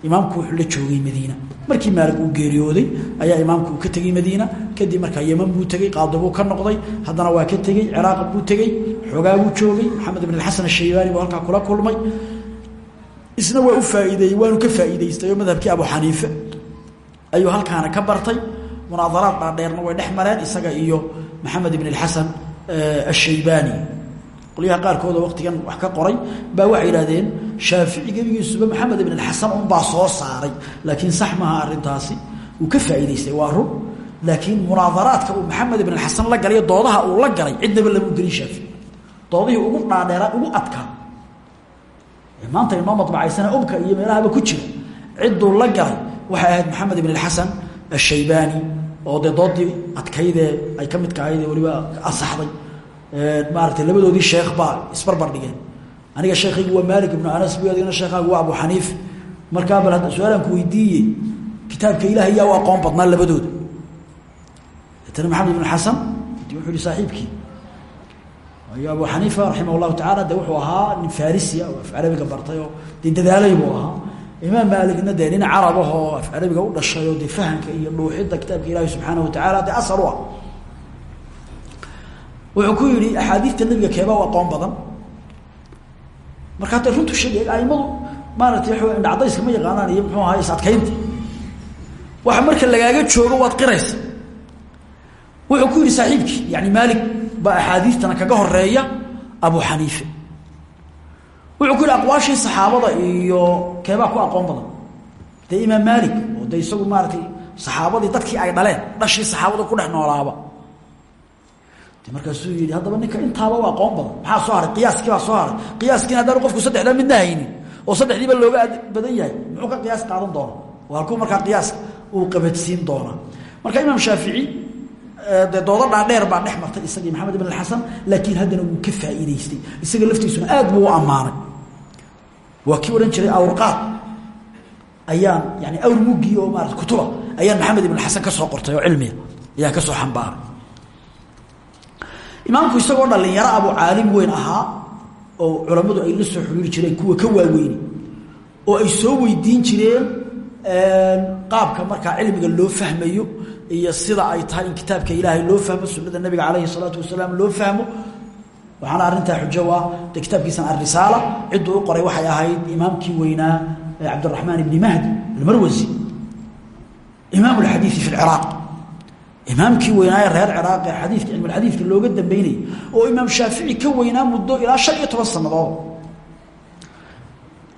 imaamku wuxuu la joogay madiina. Markii maalik uu geeriyooday ayaa imaamku ka tegey madiina. Kadib markaa yeman buu tegey qaado buu ka noqday. Haddana waa ka tegey ciraaq buu tegey xoogaa buu joogay. Maxamed ibn alxasan ashaybaani buu halkaa kula kulmay isna waa u faaiideeyey waanu ka faa'iidaystay oo madhabkii abu xaniife. Ayuu halkaana ka bartay munaadaraad dhaadheerna way dhex mareen isaga iyo maxamed ibn alxasan ashaybaani qolyaha qaarkooda waktigan wax ka qoray baa waxay idhahdeen shaafici gebigiisuba maxamed ibn alxasan unbaa soo saaray laakiin sax maaha arrintaasi. Uu ka faa'iidaystay waa run laakiin munaadaraadka uu maxamed ibn alxasan la galayo doodaha uu la galay cidnaba lama gelin shaafici. Doodihii ugu dhaadheeraa ugu adkaa maanta inoo madbacaysana umka iyo meelahaba ku jira cidduu la galay waxay ahayd maxamed ibn alxasan ashaybaani oo dee doodii adkaydee ay ka midka ahayd ee weliba ansaxday. Maarata labadoodii sheekh baa isbarbar dhigeen. Aniga sheekaygu waa maalik ibnu anas bu adigna sheekaagu waa abu xaniif markaa bal hadda su'aalaan ku weydiiye kitaabka ilaah yaa u aqoon badnaa labadooda maxamed ibn xasan wuxuu yihi saaxiibkii waayo abu xaniifa raximah llahu tacala de wuxuu ahaa nin farisia oo af carabiga bartay oo dee dadaalay buu ahaa. Imaam maaligna dee nin carab ah oo af u dhashay oo dee iyo dhuuxidda kitaabka ilaahi subxaanahu watacaala dee asal u ah. Wuxuu ku yihi axaadiidta nabiga keebaa u aqoon badan. Marka hadda runtu sheegay aimadu maaratay waa indhacdayska ma yaqaanaan iyo muxuu ahaa is adkaynta waxa marka lagaaga joogo waad qiraysa. Wuxuu ku yihi saaxiibkii yani maalik baa axaadiistana kaga horreeya abu xaniife wuxuu ku yihi aqwaashii saxaabada iyo keebaa ku aqoon badan. Dee imaam maalik oo de isagu maaratay saxaabadii dadkii ay dhaleen dhashii saxaabada ku dhex noolaaba. Markaasuu yidhi haddaba ninka intaaba u aqoon badan. Maxaa soo haray? Qiyaaskii baa soo haray. Qiyaaskiina haddaanu qofku saddexdaa midna haynin oo saddexdiiba looga badan yahay muxuu ka qiyaas qaadan doona waa halkuu markaa qiyaas uu qabadsiin doonaa. Marka imaam shaafici dee doodo dhaadheer baa dhex martay isagii maxamed ibn alxasan laakiin haddana wuu ka faa'iidaystay. Isaga laftiisuna aad buu u ammaanay waa kii odhan jiray awrqaad. Ayaan yani awr mugii oo kutuba ayaan maxamed ibn xasan ka soo qortay oo cilmiga ayaan ka soo xambaaray. Imaamku isagoo dhalinyaro abuu caalim weyn ahaa oo culammadu ay la soo xiriiri jireen kuwa ka waaweyni oo ay soo weydiin jireen qaabka markaa cilmiga loo fahmayo iyo sida ay tahay in kitaabka ilaahay loo fahmo sunada nabiga calayhi salaatu wasalaam loo fahmo. Waxaana arrintaa xujo ah de kitaabkiisan arisaala cidduu qoray waxay ahayd imaamkii weynaa cabdiraxmaan ibni mahdi almarwasi imaam lxadiii fi lciraaq imaamkii weynaaye reer ciraaq ee xadiika cilmulxadiidka looga dambeynayay oo imaam shaafici ka weynaa muddo ilaa shan iyo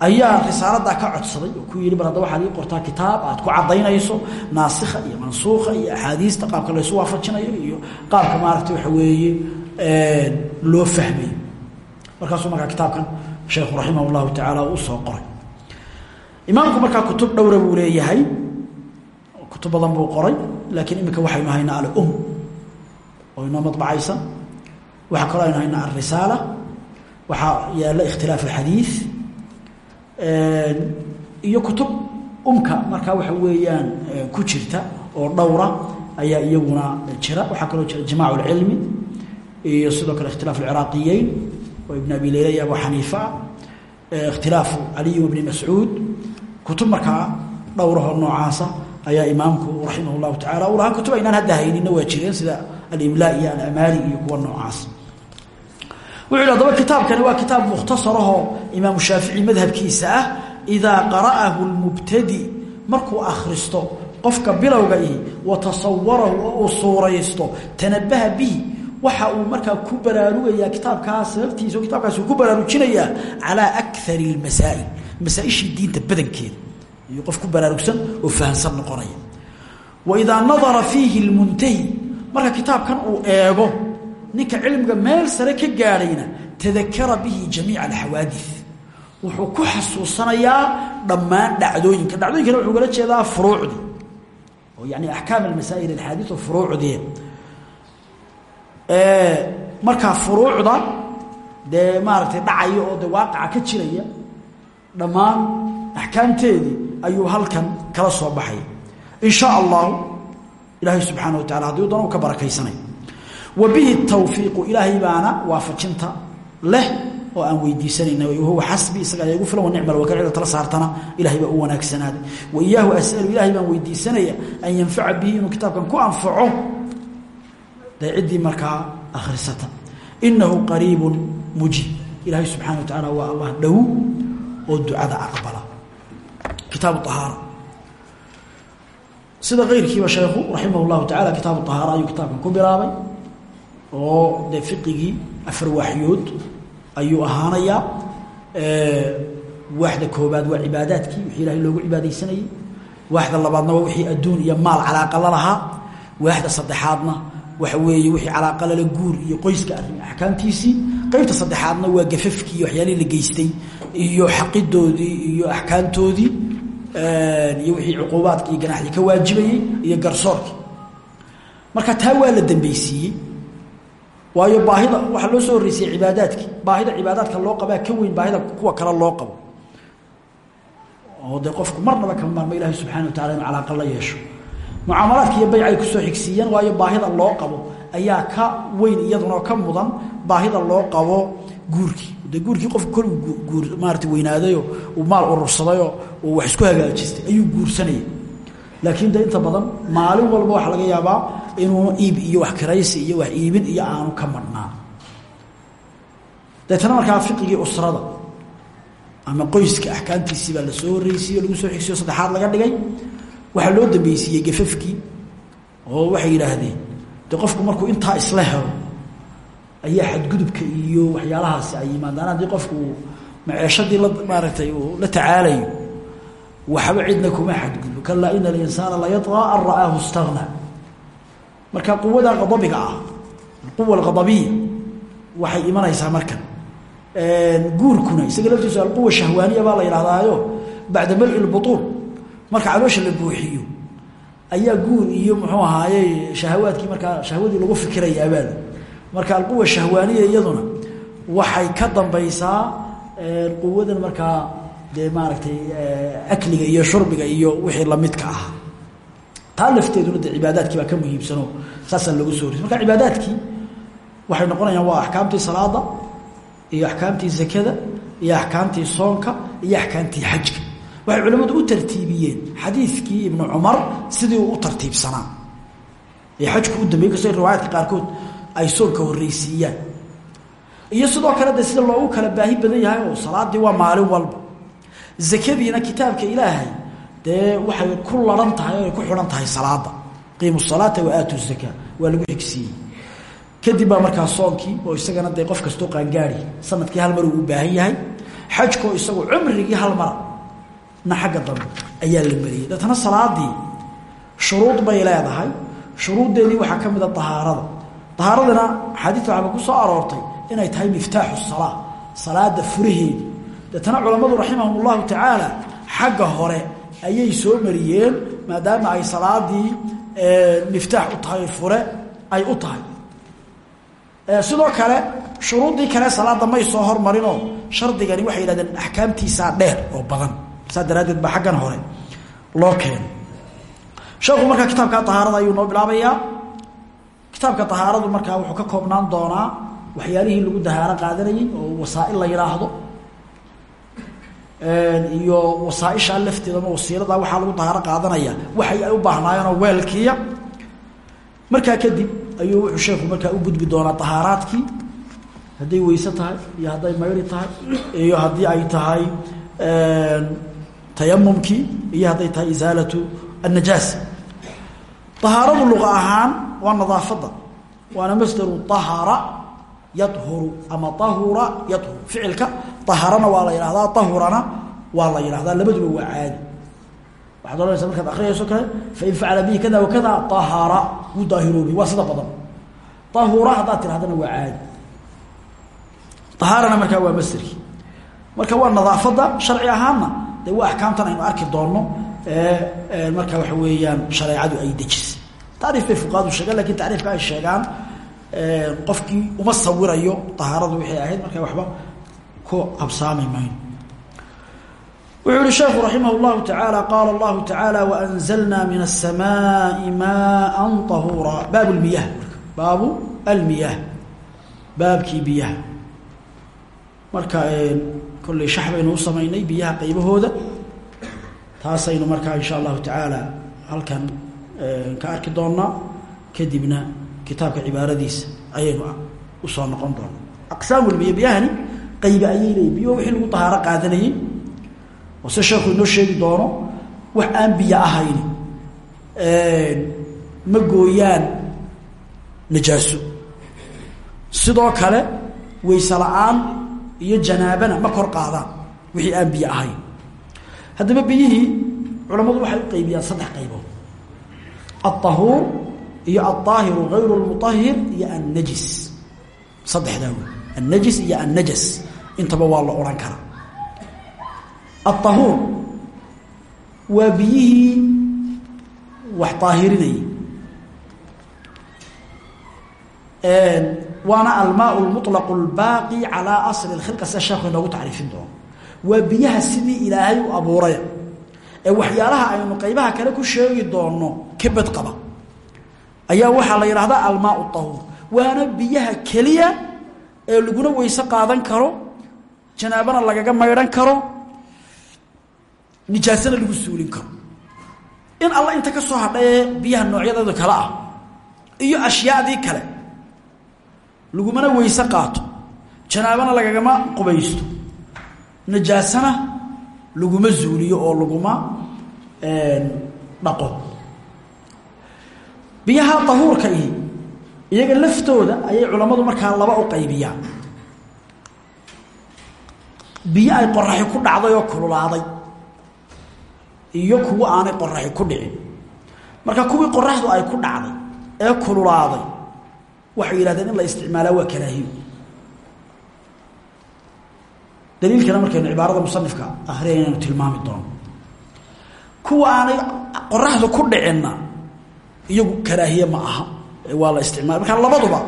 ayaa risaaladaa ka codsaday oo ku yidhi bar hadda waxaad ii qortaa kitaab aad ku caddaynayso naasikha iyo mansuukha iyo axaadiista qaabka laysu waafajinayo iyo qaabka maaragta waxa weeye loo fahmayo markaasuu markaa kitaabkan sheekhu raximah llahu uu soo qoray. Imaamku markaa kutub dhowra buu leeyahay kutub badan buu qoray laakiin imika waxaynu haynaa alum oo inoo madbacaysan. Waxaa kaloo aynu haynaa alrisaala waxaa yaalla ikhtilaaf alxadiid iyo kutub umka markaa waxa weeyaan ku jirta oo dhowra ayaa iyaguna jira. Waxaa kaloo jira jimaac اlcilmi iyo sidoo kale ikhtilaaf alciraaqiyeyn oo ibn abi leyla iyo abu xaniifa ikhtilaafu caliy bni mascuud. Kutub markaa dhowrahoo noocaasa ayaa imaamku raximah اllahu tacala u lahaa kutub aynaan hadda haynina waa jireen sida alimla iyo alamaali iyo kuwa noocaas wuxuu yidhi adaba kitaabkani waa kitaab mukhtasarahoo imaamu shaafici madhabkiisa ah. Idaa qara'ahu lmubtadi markuu akhristo qofka bilowga ihi wa tasawarahu oo uu suuraysto tanabaha bihi waxa uu markaa ku baraarugayaa kitaabkaas sababtiisa oo kitaabkaasi uu ku baraarujinayaa calaa akari اlmasaa'il masaaishii diinta badankeeda iyo qof ku baraarugsan oo fahamsan noqonaya. Wa idaa nadara fiihi lmuntahi marka kitaabkan uu eego ninka cilmiga meel sare ka gaadhayna tadakara bihi jamiica alxawaadii wuxuu ku xasuusanayaa dhammaan dhacdooyinka. Dhacdooyinkana wuxuu gala jeedaa furuucdii oo yani axkaam almasaa'il alxaadiث furuucdii markaa furuucda dee maaragtay dhacaya oo de waaqaca ka jiraya dhammaan axkaamteedii ayuu halkan kala soo baxay. In sha allahu ilaahay subxaana wa tacala haddii u dan u ka barakaysanay wa bihi tawfiiqu ilaahay baana waafajinta leh oo aan weydiisanayna wahuwa xasbi isaga ayaa igu filan wa nicma alwakiil cida tala saartana ilahay baa u wanaagsanaaday wa iyaahu as'alu ilahay baan weydiisanaya an yanfaca bihi inuu kitaabkan ku anfaco. Dee ciddii markaa akhrisata. Inahu qariibun mujiib. Ilaahay subxana wa tacaala waa allah dhow oo ducada aqbala. Kitaabu ahaara sida keyrkiiba oo dee fiqigii afar waaxyood ayuu ahaanayaa waaxda koobaad waa cibaadaadkii wixii ilahay loogu cibaadaysanayey waaxda labaadna waa wixii adduun iyo maal calaaqa la lahaa. Waaxda saddexaadna waxa weeye wixii calaaqa lala guur iyo qoyska arrin axkaamtiisii. Qeybta saddexaadna waa gafafkii iyo waxyaalihii la geystay iyo xaqidoodii iyo axkaamtoodii iyo wixii cuquubaadka iyo ka waajibayey iyo garsoorkii. Marka taa waa la dambeysiiyey waayo baahida waxaa loo soo horreysiyey cibaadaadkii baahida cibaadaadka loo qabaa ka weyn baahida kuwa kale loo qabo. Oo dee qofku marnaba kama maarmo ilaahay subxana wa tacala inu calaaqa la yeesho. Mucaamalaadka iyo bayc ay ku soo xigsiiyeen waayo baahida loo qabo ayaa ka weyn iyaduna ka mudan baahida loo qabo guurkii de guurkii qofku kol maarata weynaadayo uu maal urursadayoo wax isku hagaajistay ayuu guursanaya laakiin de inta badan maalin walba waxaa laga yaabaa inuu iib iyo wax kiraysi iyo wax iibin iyo aanu ka marhnaa deetana markaa fiqigii usrada ama qoyska axkaamtiisii baa la soo horreysiiyo lagu soo xigsiyo saddexaad laga dhigay waxaa loo dambeysiiyey gafafkii oo waxay yidhaahdeen de qofku markuu intaa isla helo ayaa xadgudubka iyo waxyaalahaasi ay yimaadaan. Haddii qofku maceeshadii la maaragtay uu la tacaalayo waxba cidna kuma xadgudbo. Kalaa ina alinsaana layadqaa an ra'aahu istagna marka quwada qadabiga ah alquwa alqadabiya waxay imanaysaa markan. Guurkuna isaga laftiisu alquwa shahwaaniya baa la yidhahdaayo bacda mali lbutuul marka caloosha la buuxiyo ayaa guur iyo muxuu ahaaye shahawaadkii markaa shahwadii lagu fikiraya abaada marka alquwa shahwaaniya iyaduna waxay ka dambaysaa quwadan markaa dee maaragtay akliga iyo shurbiga iyo wixii lamidka ah. Taa lafteeduna de cibaadaadkii baa ka muhiimsano saasaa loogu soo horeysa marka cibaadaadkii waxay noqonayaan waa axkaamtii salaada iyo axkaamtii zakada iyo axkaamtii soonka iyo axkaamtii xajka. Waxay culimmadu u tartiibiyeen xadiidkii ibnu cumar sidii uu u tartiibsanaa. Ee xajku u dambeey kasto riwaayaadka qaarkood ay soonka horreysiiyaan. Iyo sidoo kale sida loogu kala baahi badan yahay oo salaadii waa maalin walba zakadiina kitaabka ilaahay dee waxay ku laran tahay ay ku xidhan tahay salaada qiimu salaata wa aatu zakaa waa lagu xigsiiyey kadib baa oo isagana dee qof kastoo qaangaadi sannadkii hal mar uu baahan yahay xajkoo isagu cumrigii hal mara na xagga dambe ayaa la mariyey. Deetana salaadii shuruud bay leedahay. Shuruuddeedii waxaa ka mid a ahaarada ahaaradana axaadiista waxaaba ku soo aroortay inay tahay miftaaxu salaa salaada furaheedi deetana culammadu raximahum llahu tacaala xagga hore ayay soo mariyeen maadaama ay salaadii miftaax u tahay fure ay u tahay. Sidoo kale shuruuddii kale salaada may soo hormarinoo shardigani waxay yidhahdeen axkaamtiisaa dheer oo badan. Saa daraaddeed baa xaggan hore loo keeno sheekhu markaa kitaabka ahaarada ayuu noo bilaabayaa. Kitaabka ahaaradu markaa wuxuu ka koobnaan doonaa waxyaalihii lagu dahaaro qaadanayay oo wasaail la yidhaahdo iyo wasaaisha lafteeda ama wasiilada waxaa lagu dahaaro qaadanaya waxay ay u baahnaayeenoo weelkiiya. Markaa kadib ayuu wuxuu sheeku markaa u gudbi doonaa ahaaraadkii hadday weyse iyo hadday mayri tahay iyo haddii ay tahay tayamumkii iyo hadday tahay isaalatu annajaasa ahaaradu luqa ahaan waa nadaafadda. Waana masdaru ahara yadhuru ama ahura yadhuru ficilka aharana waa la yidhahdaa ahurana waa la yidhahdaa labaduba waa caadi. Waxaad ohanaysa markaad akriyayso kale fain facala bihi kada wakada ahara wuu daahiroobi waa sida badan. Ahura haddaad tirahdana waa caadi. Ahaarana markaa waa masderkii marka waa nadaafadda sharci ahaanna dee waa axkaamtan aynu arki doonno marka waxa weeyaan shareecadu ay dejisay. Tacriif bay fuqahadu sheegaan laakiin tacriifka ay sheegaan qofkii uma sawirayo ahaaradu waxay ahayd marka waxba ku habsaami mayno wuxuu yihi sheekhu raximah اllahu taعaalى qaala اllahu taعaalى waأnzlna min الsamaai maءa طahuura baab اlmiyah baabu almiyah baabkii biyaha marka kolley shax baynu u samaynay biyaha qaybahooda taasaynu markaa in sha allahu tacaala halkan ka arki doonaa kadibna kitaabka cibaaradiisa ayaynu usoo noqon doonaa aqsaamulbiyo biyahani qaybe ayay leeyihin biyo wixii lagu dahaaro qaadanayey oo se sheekhu inoo sheegi doono wax aan biyo ahayn ma gooyaan najaaso sidoo kale wayse la-aan iyo janaabana ma kor qaadaan wixii aan biyo ahayn haddaba biyihii culammadu waxay u qaybiyaan saddex qaybood alطahuur iyo alطaahiru غayru اlmuطahir iyo annajis saddexdaa wey annajis iyo annajas intaba waa la odhan karaa. Aahuur waa biyihii wax aahirinaya waana almaa mulaq lbaaqi calaa asli lkhilqa sida sheekhu inoogu tacriifin doono. Waa biyaha sidii ilaahay u abuuraya ee waxyaalaha aynu qaybaha kale ku sheegi doono kabad qaba. Ayaa waxaa la yidhahdaa almaa ahuur waana biyaha keliya ee laguna weyse qaadan karo janaabana lagaga maydhan karo nijaasana lagu suulin karo. In alla inta ka soo hadha ee biyaha noocyadeedu kale ah iyo ashyaadii kale lagumana weyse qaato janaabana lagagama qubaysto najaasana laguma zuuliyo oo laguma dhaqo. Biyaha dahuurka ihi iyaga laftooda ayay culammadu markaa laba u qaybiyaan biyo ay qoraxi ku dhacday oo kululaaday. Iyo kuwo aanay qoraxi ku dhicin. Marka kuwii qoraxdu ay ku dhacday ee kululaaday waxay yidhahdeen in la isticmaalaa waa karaahiyo. Daliilkana markaynu cibaarada musanifka akhriya inaynu tilmaami doono. Kuwa aanay qoraxdu ku dhicinna iyagu karaahiye ma aha waa la isticmaala markaa labaduba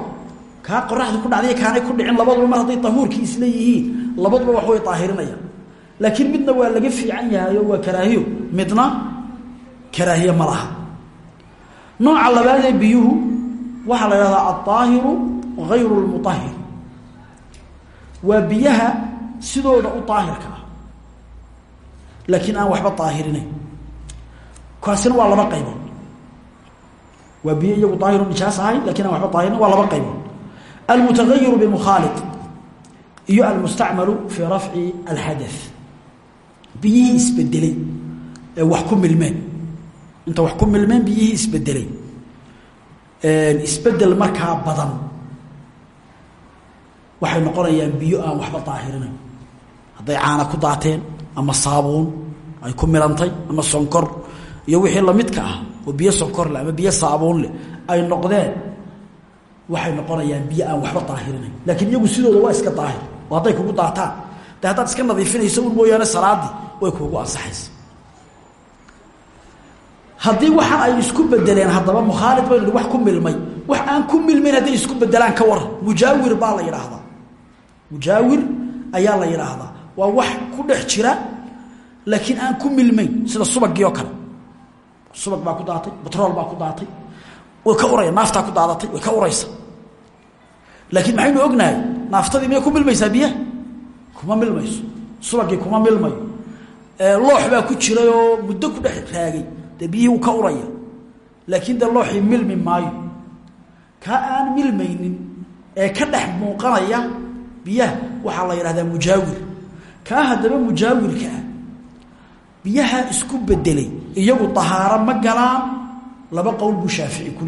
kaa qoraxdu ku dhacday kaanay ku dhicin labaduba mar hadday tahuurkii isla yihiin labaduba wax way daahirinayaan laakiin midna waa laga fiican yahayo waa karaahiyo. Midna karaahiyo malaha nooca labaadee biyuhu waxaa la dhahdaa aldaahiru hayru lmuahir waa biyaha sidooda u daahirka ah. Laakiin aan waxba daahirinayn. Kaasina waa laba qaybood. Waa biyo iyagu daahiru nijaas ahay laakiin aan waxba daahirinayn. Waa laba qaybood. Almutaayiru bimukhaalid iyo almustacmalu fii rafci alxadath. Biyihii isbedelay ee wax ku milmeen. Inta wax ku milmeen biyihii isbedelay. Isbedel markaa badan waxay noqonayaan biyo aan waxba daahirinayn hadday caana ku daateen ama saabuun ay ku milantay ama sonkor iyo wixii lamidka ah oo biyo sonkor leh ama biyo saabuun leh ay noqdeen waxay noqonayaan biyo aan waxba daahirinayn laakiin iyagu sidooda waa iska daahir hadday kugu daataan. De haddaad iska nadiifinayso un mooyaane salaadii way kuugu ansaxaysa. Haddii waxaan ay isku bedeleen haddaba mukhaalid baynu wax ku milmay. Wax aan ku milmayn hadday isku bedelaan ka waran. Mujaawir baa la yidhaahdaa. Mujaawir ayaa la yidhaahdaa. Waa wax ku dhex jira laakiin aan ku milmayn sida subagii oo kale. Subag baa ku daatay batrool baa ku daatay way ka uraya naaftaa ku daadatay way ka uraysa. Laakiin maxaynu ognahay naaftadii miyay ku milmaysaa biyaha kuma milmayso. Subagii kuma milmayo. Loox baa ku jiray oo muddo ku dhex raagay. Dee biyihii ka uraya. Laakiin dee looxii milmi maayo. Kaa aan milmaynin ee ka dhex muuqanaya biyaha waxaa la yidhahdaa mujaawir. Kaa haddaba mujaawirka ah biyaha isku bedelay iyagu dahaaro ma galaan. Laba qowl buu shaafici ku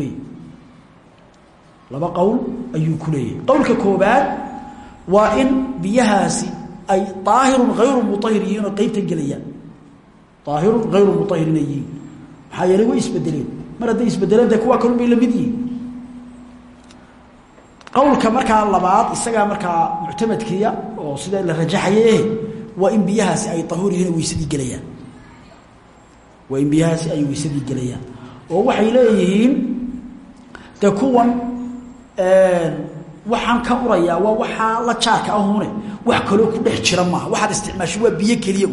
laba qowl ayuu ku qowlka koobaad waa in biyahaasi ay daahirun hayru muahir yihiin oo qeybtan gelayaan. Daahirun hayru muahir inay yihiin. Maxaa yeelay way isbedeleen. Mar hadday isbedeleen dee kuwaa kalun bay la mid yihiin. Qowlka markaa labaad isagaa markaa muctamadkiya oo sida la rajaxaye waa in biyahaasi ay ahuur yihiin oo weysadii gelayaan. Waa in biyahaasi ay weysadii gelayaan. Oo waxay leeyihiin dee kuwan waxaan ka urayaa waa waxaa la jaarka ahune wax kaloo ku dhex jira maaha. Waxaad isticmaasho waa biyo keliya.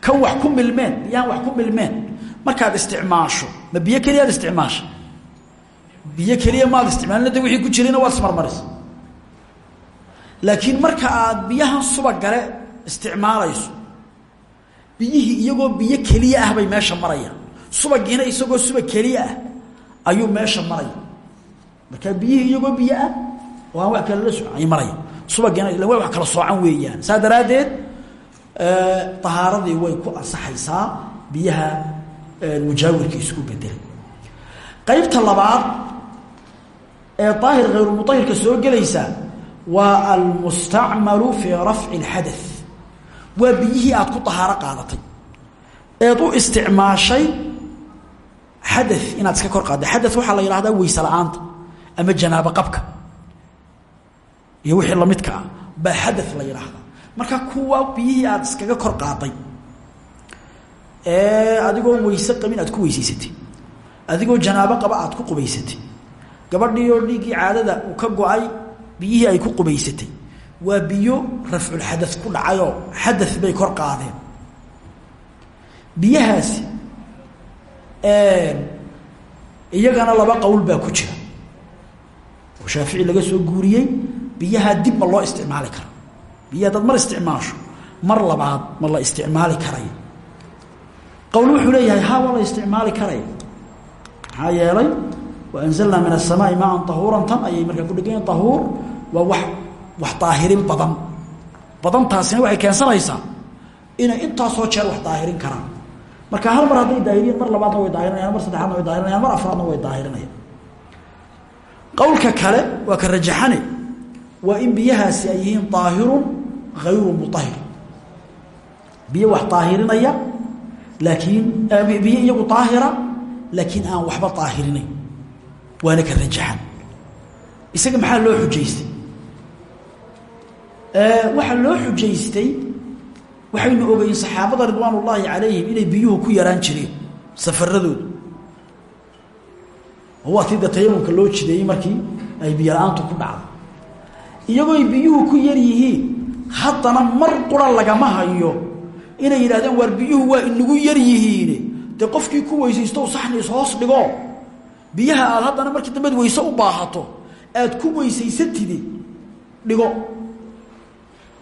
Kan wax ku milmeen biyahan wax ku milmeen. Markaad isticmaasho ma biyo keliyaad isticmaasha biyo keliya maad isticmaalin de wixii ku jirayna waad ismarmarisa laakiin marka aad biyahan subag gale isticmaalayso biyihii iyagoo biyo keliya ah bay meesha marayaan. Subagiina isagoo subag keliya ah ayuu meesha maraya markaa biyihii iyagoo biyo ah oo aan wax kale la so ay maraya subagiina ila wax kala soocan weeyaan. Saa daraaddeed tahaaradii way ku ansaxaysaa biyaha mujaawirka isku bedelay qaybta labaad ee daahir hayru muahirka soo gelaysa waa almustacmalu fii rafci اlxadaث waa biyihii aad ku tahaaro qaadatay. Eed u isticmaashay xada inaad iska kor qaadda xada waxaa la yidhahdaa weyse ama janaabo qabka iyo wixii lamidka ah baa xada la yidhaahdaa marka kuwa biyihii aad iskaga kor qaaday ee adigoo weyse qabin aad ku weysaysatay adigoo janaabo qaba aad ku qubaysatay gabadhii oo dhiiggii caadada uu ka go'ay biyihii ay ku qubaysatay waa biyo rafculxada ku dhacayoo xada bay kor qaadeen. Biyahaasi iyagana laba qowl baa ku jira oo shaafici laga soo guuriyey biyaha dib ma loo isticmaali kara biyaha dad mar isticmaasho mar labaad ma la isticmaali karay. Qowl wuxuu leeyahay ha waa la isticmaali karay. Maxaa yeelay wa anzalnaa min asamaai maan ahuuran tan ayay markaa ku dhegan ahuur waa wax wax daahirin badan. Badantaasina waxay keensanaysaa inay intaasoo jeer wax marka hal mar hadday daahiriyan mar labaadna way daahirinayaan mar saddexaadna way daahirinayaan mar afraadna way daahirinayaan qowlka kale waa ka rajaxane waa in biyahaasi ay yihiin daahirun hayru muahir biyo wax daahirinaya laakiin biyo iyagu daahira laakiin aan waxba daahirinayn waana ka rajaxan. Isaga maxaa loo xujaystay? Waxaa loo xujaystay waxaynu ogeyn saxaabada ridwaan ullaahi calayhim inay biyuhu ku yaraan jireen safaradooda oo waa tii de tayamumka loo jideeyey markii ay biyo la'aantu ku dhacday iyagooy biyuhu ku yar yihiin haddana mar qura lagama hayo. Inay yidhahdeen waar biyuhu waa inagu yar yihiine. Dee qofkii ku weysaysto saxni ishoos dhigo. Biyaha aad haddana markii dambeed weyse u baahato aad ku weysaysatide dhigo.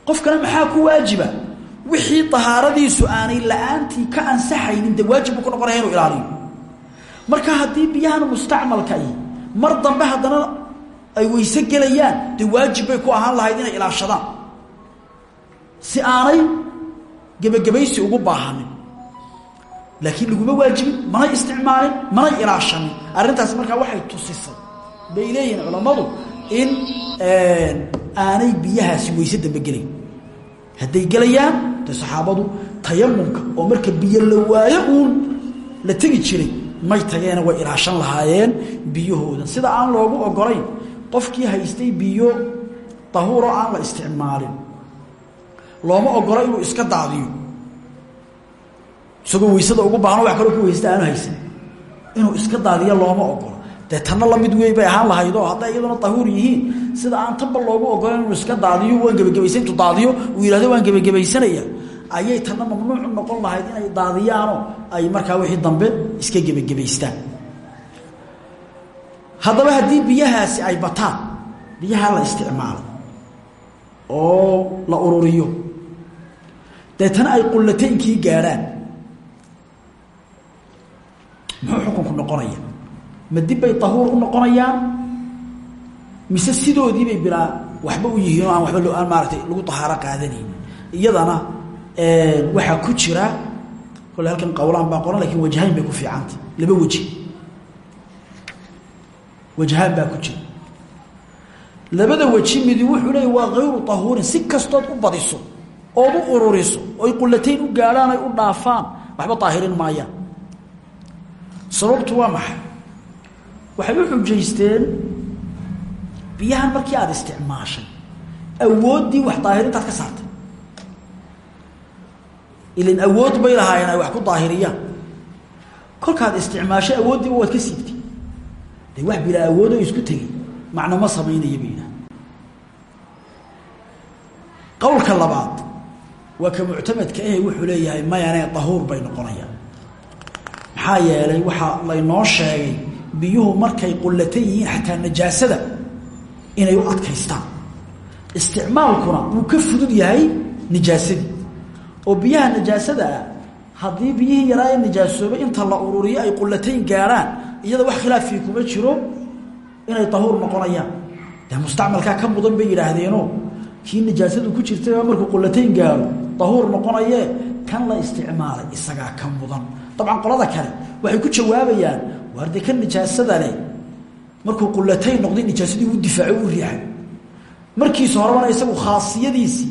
Qofkana maxaa ku waajiba? Wixii dahaaradiisu aanay la'aantii ka ansaxaynin dee waajib buu ku noqonaya inuu ilaaliyo marka haddii biyahan mustacmalka i mar dambe haddana ay weyse gelayaan dee waajib bay ku ahaan lahayd inay ilaashadaan. Si aanay gebagabaysi ugu baahanin. Laakiin laguma waajibin manay isticmaalin manay ilaashanin. Arrintaas markaa waxay tusisay bay leeyihiin culammadu in aanay biyahaasi weyse dambe gelayn. Hadday gelayaan dee saxaabadu tayamumka oo marka biyo la waayo uun la tegi jiray may tageena way ilaashan lahaayeen biyahooda sida aan loogu ogolayn qofkii haystay biyo dahuuroo aan la isticmaalin. Looma ogola inuu iska daadiyo. Isagoo weysada ugu baahno wax kaloo ku weysta aanu haysan. Inuu iska daadiyo looma ogola dee tanna la mid wey bay ahaan lahaydoo hadday iyaduna dahuur yihiin sida aan tanba loogu ogolan inuu iska daadiyo waan gebagabaysa intuu daadiyo uu yihahdo waan gebagabaysanaya ayay tanna mamnuucu noqon lahayd inay daadiyaano ay markaa wixii dambe iska gebagabaystaan haddaba haddii biyahaasi ay bataan biyaha la isticmaalo oo la ururiyo deetana ay qulataynkii gaadhaan muxuu xukunku noqonaya? Ma dibbay tahuur u noqonayaan? Mise sidoodiibay bilaa waxba u yihiin oo aan waba aan maaratay lagu tahaaro qaadanayn? Iyadana waxaa ku jira kole halkan qawlaan baa qoran laakiin wajhayn bay ku fiicanta. Laba weji. Wajhaan baa ku jira. Labada weji midi wuxuu leeya waa hayru tahuurin si kastood u badiso ood u ururiso oy qulatayn u gaadhaan ay u dhaafaan waxba daahirin maayaan. Sababtu waa maxay? Waxay u xujaysteen biyahan markii aada isticmaashay awooddii wax daahirintaad ka saartay ilan awood bay lahaayeen ay wax ku daahiriyaan. Kolkaad isticmaashay awooddiiba waad ka siibtay. Dee wax bilaa awoodoo isku tegey macno ma samaynaya bay yidhaha qowlka labaad waa ka muctamadka ahe wuxuu leeyahay mayane dahuur bay noqonayaan. Maxaa yeelay waxaa laynoo sheegay biyuhu markay qullatan yihiin xataa najaasada inay u adkaystaan. Isticmaalkuna wuu ka fudud yahay nijaasadii oo biyaha najaasada ah haddii biyihii yaraa ee najaasoobay inta la ururiyo ay qullatayn gaadhaan iyada wax khilaafkii kuma jiro inay dahuur noqonayaan. Dee mustacmalkaa ka mudan bay yidhaahdeenoo. Kii najaasadu ku jirtay markuu qullatayn gaaro dahuur noqonayee kan la isticmaalay isagaa ka mudan. Dabcan qolada kale waxay ku jawaabayaan waar dee kan nijaasada leh markuu qullatayn noqday nijaasadii u difaaco u riixay markiisa horebana isagu khaasiyadiisii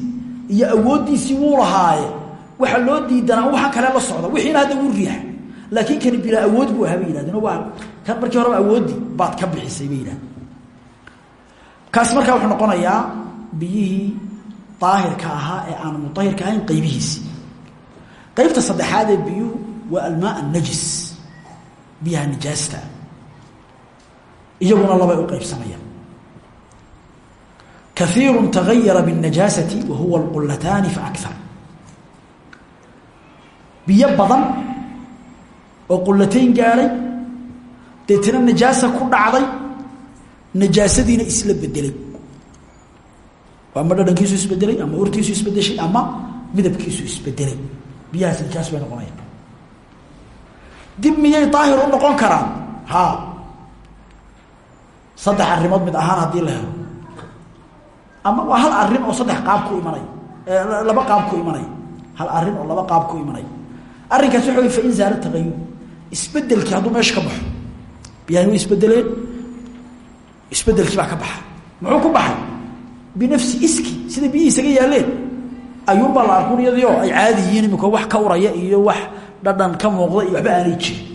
iyo awooddiisii wuu lahaaye waxaa loo diidanaa waxaan kale la socda wixiina hadda wuu riixay. Laakiin kani bilaa awood buu ahaa waa kan markii horeba awooddii baad ka bixisay bay yidhahdeen. Kaas markaa wuxuu noqonayaa biyihii daahirka ahaa ee aan mudahirka ahayn qaybihiisii qaybta saddexaad ee biyuhu waa almaa annajis biyaha nijaasta iyaguna labay u qaybsamayaan kaiiru tagayara bاnajaasati wa huwa اlqulataani faakar biyo badan oo qulatayn gaadhay deetana najaasa ku dhacday najaasadiina isla bedelay ama dhadhankiisu isbedelay ama urtiisu isbedeshay ama midabkiisu isbedelay biyahaas nijaas bay noqonayaan. Dib miyay daahir u noqon karaan? Ha. Saddex arrimood mid ahaan haddii la helo. Ama waa hal arrin oo saddex qaab ku imanaya laba qaab ku imanaya hal arrin oo laba qaab ku imanaya arrinkaas waxa wey fain zaala tagayur isbedelkii hadduu meesha ka baxo. Biyahani way isbedeleen isbedelkii baa ka baxa. Muxuu ku baxay? Binafsi iski sida biyihii isaga yaaleen. Ayuunbaa la arkun iyadii oo ay caadi yihiin imika wax ka uraya iyo wax dhadhan ka muuqda iyo waxba aanay jirin.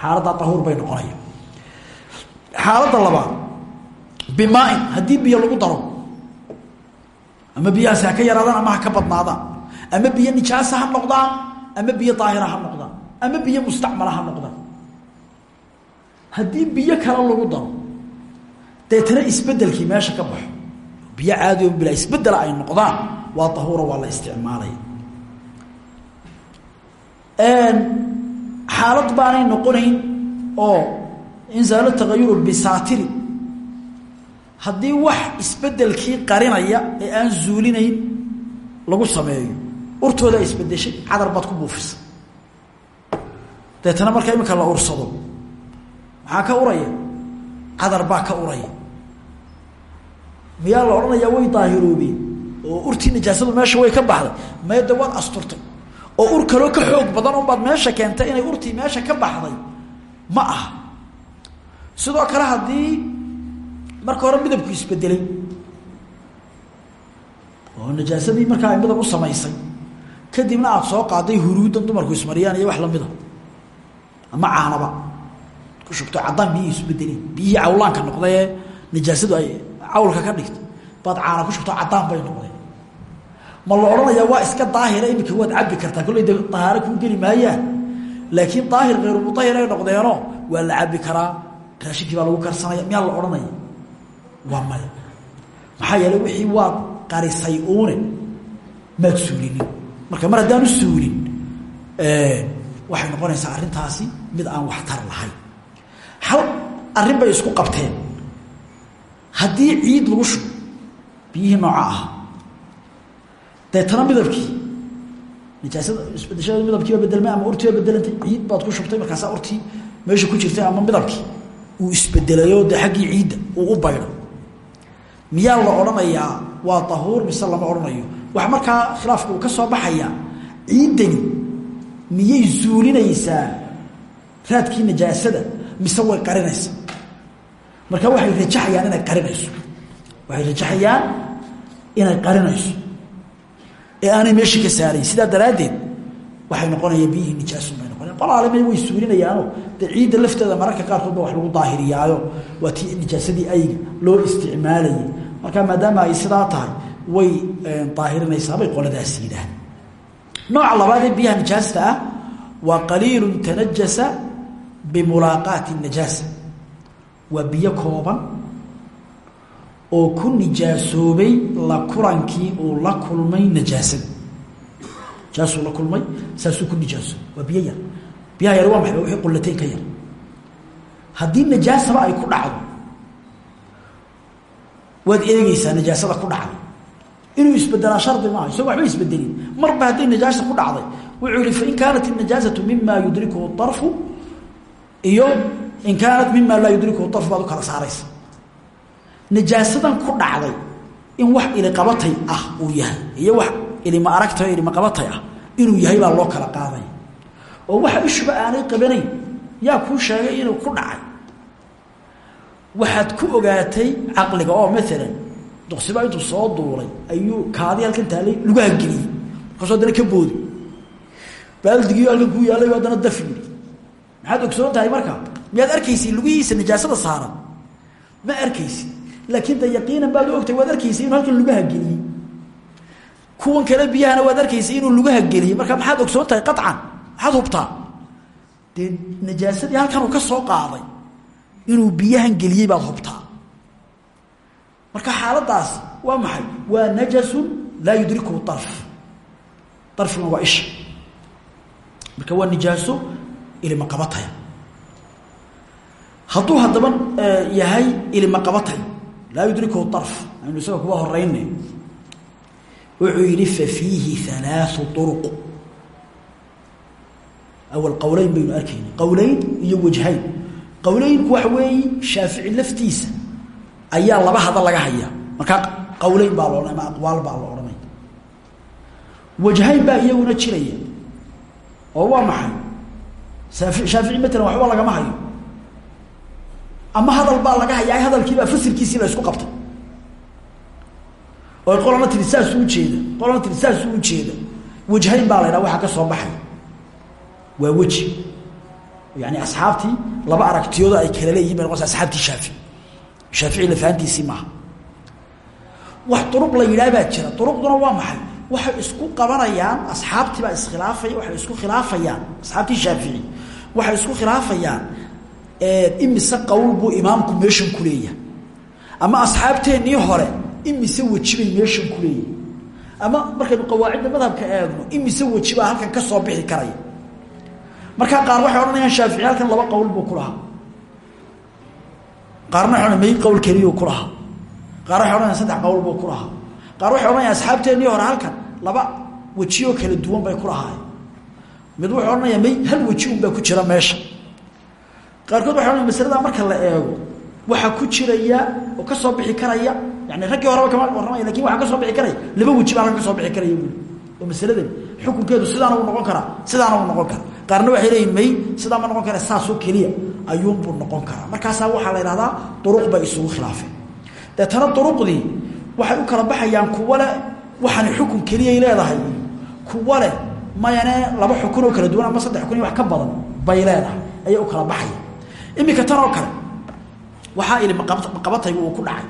Xaaladdaa dahuur bay noqonaya. Xaaladda labaad bimaain haddii biyo lagu daro ama biyahaasi ha ka yaraadaan ama ha ka badnaadaan ama biyo nijaasa ha noqdaan ama biyo daahira ha noqdaan ama biyo mustacmala ha noqdaan haddii biyo kale lagu daro deetana isbedelkii meesha ka baxo. Biyo caadi oo bilaa isbedela ay noqdaan waa dahuura waa la isticmaalaya xaalad baanay noqonayn oo insaalo tagayuru bisaatiri. Haddii wax isbedelkii qarinaya ee aan zuulinayn lagu sameeyo urtooda isbedeshay cadar baad ku buufisay. Deetana marka iminka la ursado maxaa ka uraya? Cadar baa ka uraya. Miyaa la odhanayaa way daahiroobeen oo urtii nijaasadu meesha way ka baxday. Mayda waad asturtay oo ur kaloo ka xoog badan unbaad meesha keentay inay urtii meesha ka baxday. Ma aha. Sidoo kale haddii marka hore midabku isbedelay oo najaasadii markaa ay midab u samaysay kadibna aada soo qaaday huruudan dumarku ismariyaan iyo wax lamida ama caanaba. Ku shubto caddaan biyihii isbedeleen biyihii cawlaanka noqdaye nijaasadu ay cawlka ka dhigto baad caana ku shubto caddaan bay noqdeen ma la odhanayaa waa iska daahira iminka waad cabbi kartaa. Kolley de dahaaro kuu geli maayaan laakiin daahir kayru mudahir ay waa la cabbi karaa. Raashinkii baa lagu karsanaya. Miyaa la odhanaya? Waa maya. Maxaa yeeley wixii waad qarisay uune maad suulinin marka mar haddaan u suulin waxay noqonaysaa arrintaasi mid aan waxtar lahayn. Hal arrin bay isku qabteen. Haddii ciid lagu shubo biyihii nooca ah deetana midabkii nijaasada isbedeshada midabkiiba bedelmay ama urtiiba bedelantay ciid baad ku shubtay markaasaa urtii meesha ku jirtay ama midabkii uu isbedelayo dee xaggii ciidda uu u baydho miyaa la odhanayaa waa tahuur mise lama odhanayo wax markaa khilaafka uu ka soo baxayaa ciiddani miyay zuulinaysaa raadkii najaasada mise way qarinaysaa marka waxay rajaxayaan inay qarinayso. Waxay rajaxayaan inay qarinayso. Ee aanay meeshii ka saarayn sidaa daraaddeed waxay noqonayaan biyihii nijaasun bay noqonayan qolaalima way suulinayaano dee ciidda lafteeda mararka qaarkood ba wax lagu daahiriyaayo. Waa tii nijaasadii ayga loo isticmaalayay. Marka maadaama ay sidaa tahay way daahirinaysaabay qoladaas yidhaah nooca labaad ee biyaha nijaasta ah waa qaliilu tanajasa bimulaaqaati najaasa. Waa biyo kooban oo ku nijaasoobay la kulankii uu la kulmay najaasada najaasuu la kulmay saasuu ku nijaasoobay waa biyo yar. Biyaha yar waa maxay? Wixii qullatayn ka yar. Haddii najaasaba ay ku dhacdo waad eegeysaa najaasada ku dhacday inuu isbedelaa shardi maaha isagoo waba isbedelin. Marba hadday najaasa ku dhacday wuxuu ihi fain kaanat inajaasatu mima yudrikuhu arfu iyo in kaanat mima laa yudrikuhu arfu baad u kala saaraysa. Najaasadan ku dhacday in wax iliqabatay ah uu yahay iyo wax ilima aragtay ilima qabatay ah inuu yahay baa loo kala qaaday. Oo waxa ishuba aanay qabanayn yaa kuu sheegay inuu ku dhacay. Waxaad ku ogaatay caqliga oo maalan duqsiba intuu soo duulay ayuu kaadi halkan taalay lugaha geliyey. Markaasuu haddana ka boodi. Baaldigii halkan kuu yaallay haddana daf yidhi. Maxaad ogsoon tahay marka? Miyaad arkaysi lugihiisa nijaasada saaran? Ma arkaysi laakiin de yaqiinan baad u ogtahay waad arkaysa inuu halkan lugaha geliyey. Kuwan kale biyahana waad arkaysa inuu lugaha geliyey. Marka maxaad ogsoon tahay qaطcan maxaad hubtaa? Dee najaasadii halkan uu ka soo qaaday inuu biyahan geliyey baad hubtaa marka xaaladaasi waa maxay? Waa najasun laa yudrikuhu arf arfuna waa isha marka waa nijaaso ilima qabataya hadduu haddaba yahay ilima qabatay laa yudrikuhu arf aynu isaga kuwa horeyna wuxuu yihi fafiihi alaau uruq awal qowleyn baynu arkayna qowleyn iyo wajhayn. Qowleynku waxa weeye shaafici laftiisa ayaa laba hadal laga hayaa markaa qowleyn baa lo ama aqwaal baa la odhanaya wajhayn baa iyaguna jiraya. Oo waa maxay? Shaafici matalan waxba lagama hayo. Ama hadal baa laga hayaa hadalkiibaa fasirkiisii la isku qabtay oo qolana tiri saasuu ujeeda qolana tiri saasuu ujeeda wajhayn baa la ydhaha waxaa ka soo baxay. Waa weji. Yani asxaabtii laba aragtiyoodo ay kala leeyihiin bay noqonaysa asxaabtii shaafici lafahantiisii maaha. Wax duruq la yidhaah baa jira duruqduna waa maxay? Waxay isku qabanayaan asxaabtii baa iskhilaafaya waxay isku khilaafayaan asxaabtii shaafici waxay isku khilaafayaan imise qowl buu imaamku meeshan ku leeyahay. Ama asxaabteennii hore imise weji bay meeshan ku leeyihiin ama markaynu qawaacidda madhabka eegno imise weji baa halkan ka soo bixi karaya. Markaa qaar waxay odhanayaan shaafici halkan laba qowl buu ku qaarna may qowl keliyuu ku lahaa. Qaar waxay odhanayaan saddex qowl buu ku lahaa. Qaar waxay odhanayaan asxaabteennii hore halkan laba wejiyoo kala duwan bay ku lahaayeen. Mid wuxuu odhanayaa may hal weji un baa ku jira meesha. Qaarkood waxay odhanaya masaladaa marka la eego waxaa ku jiraya oo ka soo bixi karaya yani raggii horeba kama warramaya laakiin waxaa ka soo bixi karaya laba weji baa ka soo bixi karaya buuli oo masaladan xukunkeedu sidaana uu noqon karaa sidaana uu noqon karaa qaarna waxay leeyihiin may sidaa ma noqon kara saasoo keliya. Ayuunbuu noqon karaa. Markaasaa waxaa la idhahdaa duruq bay isugu khilaafeen. Deetana duruqdii waxay u kala baxayaan kuwa leh waxaani xukun keliyay leedahay. Kuwa leh mayane laba xukun oo kala duwan ama saddex xukun wax ka badan bay leedahay. Ayay u kala baxaya iminka tan oo kale waxaa ili maqabataygu uu ku dhacay.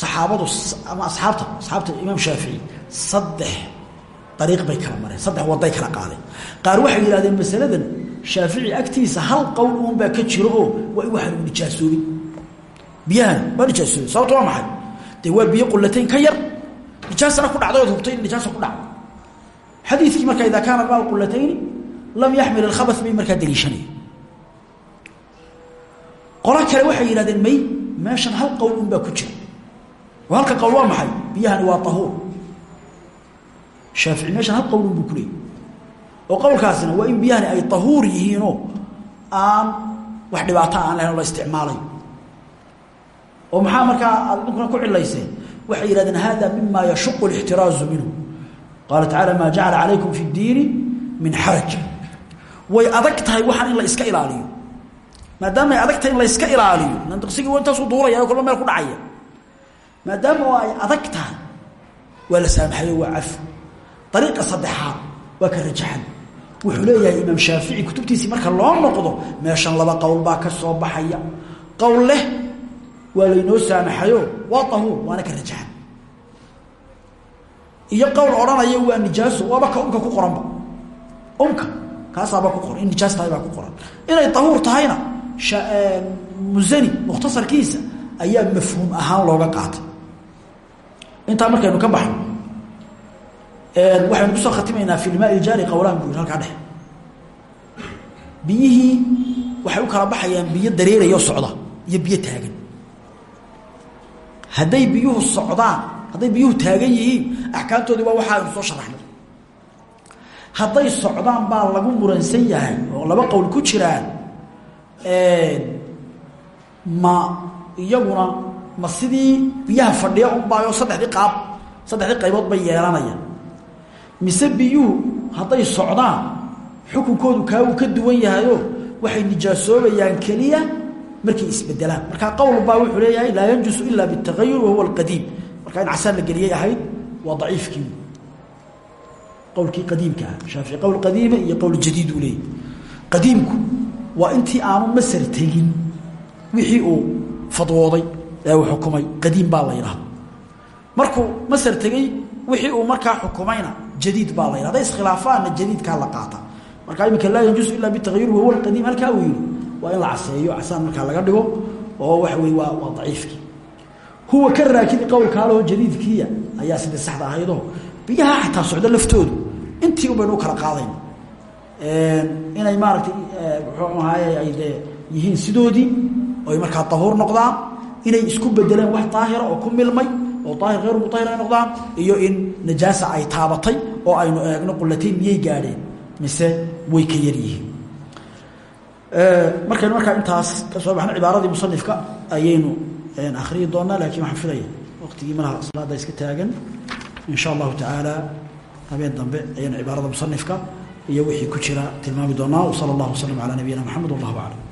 Saxaabadu ama asxaabta asxaabta imaam shaafici saddex dariiq bay kala mareen. Saddex waday kala qaadeen. Qaar waxay yidhahdeen masaladan shaafici agtiisa hal qowl uun baa ka jiro oo waa in waxaan u nijaasoobin biyahan waa nijaasoobin sababto waa maxay? Dee waa biyo qullatayn ka yar? Nijaasana ku dhacday ood hubtay in nijaasa ku dhacdo. Xadiidkii marka idaa kaana almaau qulatayni lam yaxmil alkhabas bay markaa daliishanaya qolo kale waxay yidhahdeen may meeshan hal qowl un baa ku jira. Oo halka qowl waa maxay? Biyahani waa tahuur shaafici meeshan hal qowl un buu ku leeyay oo qowlkaasina waa in biyahani ay tahuur yihiinoo aan wax dhibaato aan lahayn oo la isticmaalayo oo maxaa markaa aad idinkuna ku cilayseen waxay yidhahdeen hada mima yashuqu اlاxtiraazu minhu qaala tacala maa jacala calaykum fi اdiini min xaraj way adag tahay waxaan in la iska ilaaliyo maadaama ay adag tahay in la iska ilaaliyo nandiqsigii wa intaasuu duuraya kolba meel ku dhacaya maadaama oo ay adag tahay waa la saamaxayo waa cafi ariiqa saddexaad waa ka rajaxan wuxuu leeyahay imaam shaafici kutubtiisii marka loo noqdo meeshan laba qowl baa ka soo baxaya qowl leh waa laynoo saamaxayo waa tahuur waana ka rajaxan iyo qowl odhanaya waa nijaaso waaba ka umka ku qoranba umka kaasaaba ku qoran nijaas tahay ku qoran inay tahuur tahayna musani mukhtasarkiisa ayaa mafhuum ahaan looga qaatay intaa markaynu ka baxno waxaynu ku soo khatimaynaa fi lmaa iljaari qowlaan buu yiri halkaa dhex. Biyihii waxay u kala baxayaan biyo dareerayo socda iyo biyo taagan. Hadday biyuhu socdaan hadday biyuhu taagan yihiin axkaamtoodii waa waxa aynu soo sharaxnay. Hadday socdaan baa lagu muransan yahay oo laba qowl ku jiraan ma iyaguna ma sidii biyaha fadhiya unbaayo saddexdii qaab saddexdii qaybood bay yeelanayaan mise biyuhu hadday socdaan xukunkoodu kaa uu ka duwan yahayo waxay nijaasoobayaan keliya markay isbedelaan. Markaa qowl baa wuxuu leeyahay laa yanjusu ila bitagayur wahuwa alqadiim. Markaa in casaan la geliyay ahayd waa daciifkii. Qowlkii qadiimka ah shaafici qowl qadiima iyo qowl jadiid uu leeyahy qadiimku waa aanu masar tegin wixii uu fadwooday ee uu xukumay. Qadiim baa la yidhahda markuu masar tegey wixii uu markaa xukumayna jadiid baa la yidhahda hadday iskhilaafaanna jadiidkaa la qaata. Markaa iminka laa yanjusu ila bitagayur wahuwa alqadiim halkaa uu yidhi waa in la caseeyo casaan markaa laga dhigo oo waxa wey waa waa daciifkii huwa ka raakidi qowlkaalaho jadiidkiiya ayaa sidii saxda ahaydoo biyaha xataa socdo laftoodu. Intii un baynu u kala qaadayna inay maaragtay muxuu ahaaye ay dee yihiin sidoodii oy markaa dahuur noqdaan inay isku bedeleen wax daahira oo ku milmay oo daahir hayru mutahir ay noqdaan iyo in najaasa ay taabatay oo aynu eegno qulatayn miyay gaadheen mise way ka yar yihiin. Markaynu markaa intaas ka soo baxno cibaaradii musanifka ayaynu akhriyi doonaa laakiin waxaan filaya waqtigii malaha salaada iska taagan. In sha allahu habeen dambe ayaynu cibaarada musanifka iyo wixii ku jira tilmaami doonaa. Wsala allahu waslm calaa nabiyina maxamed wallahu aclam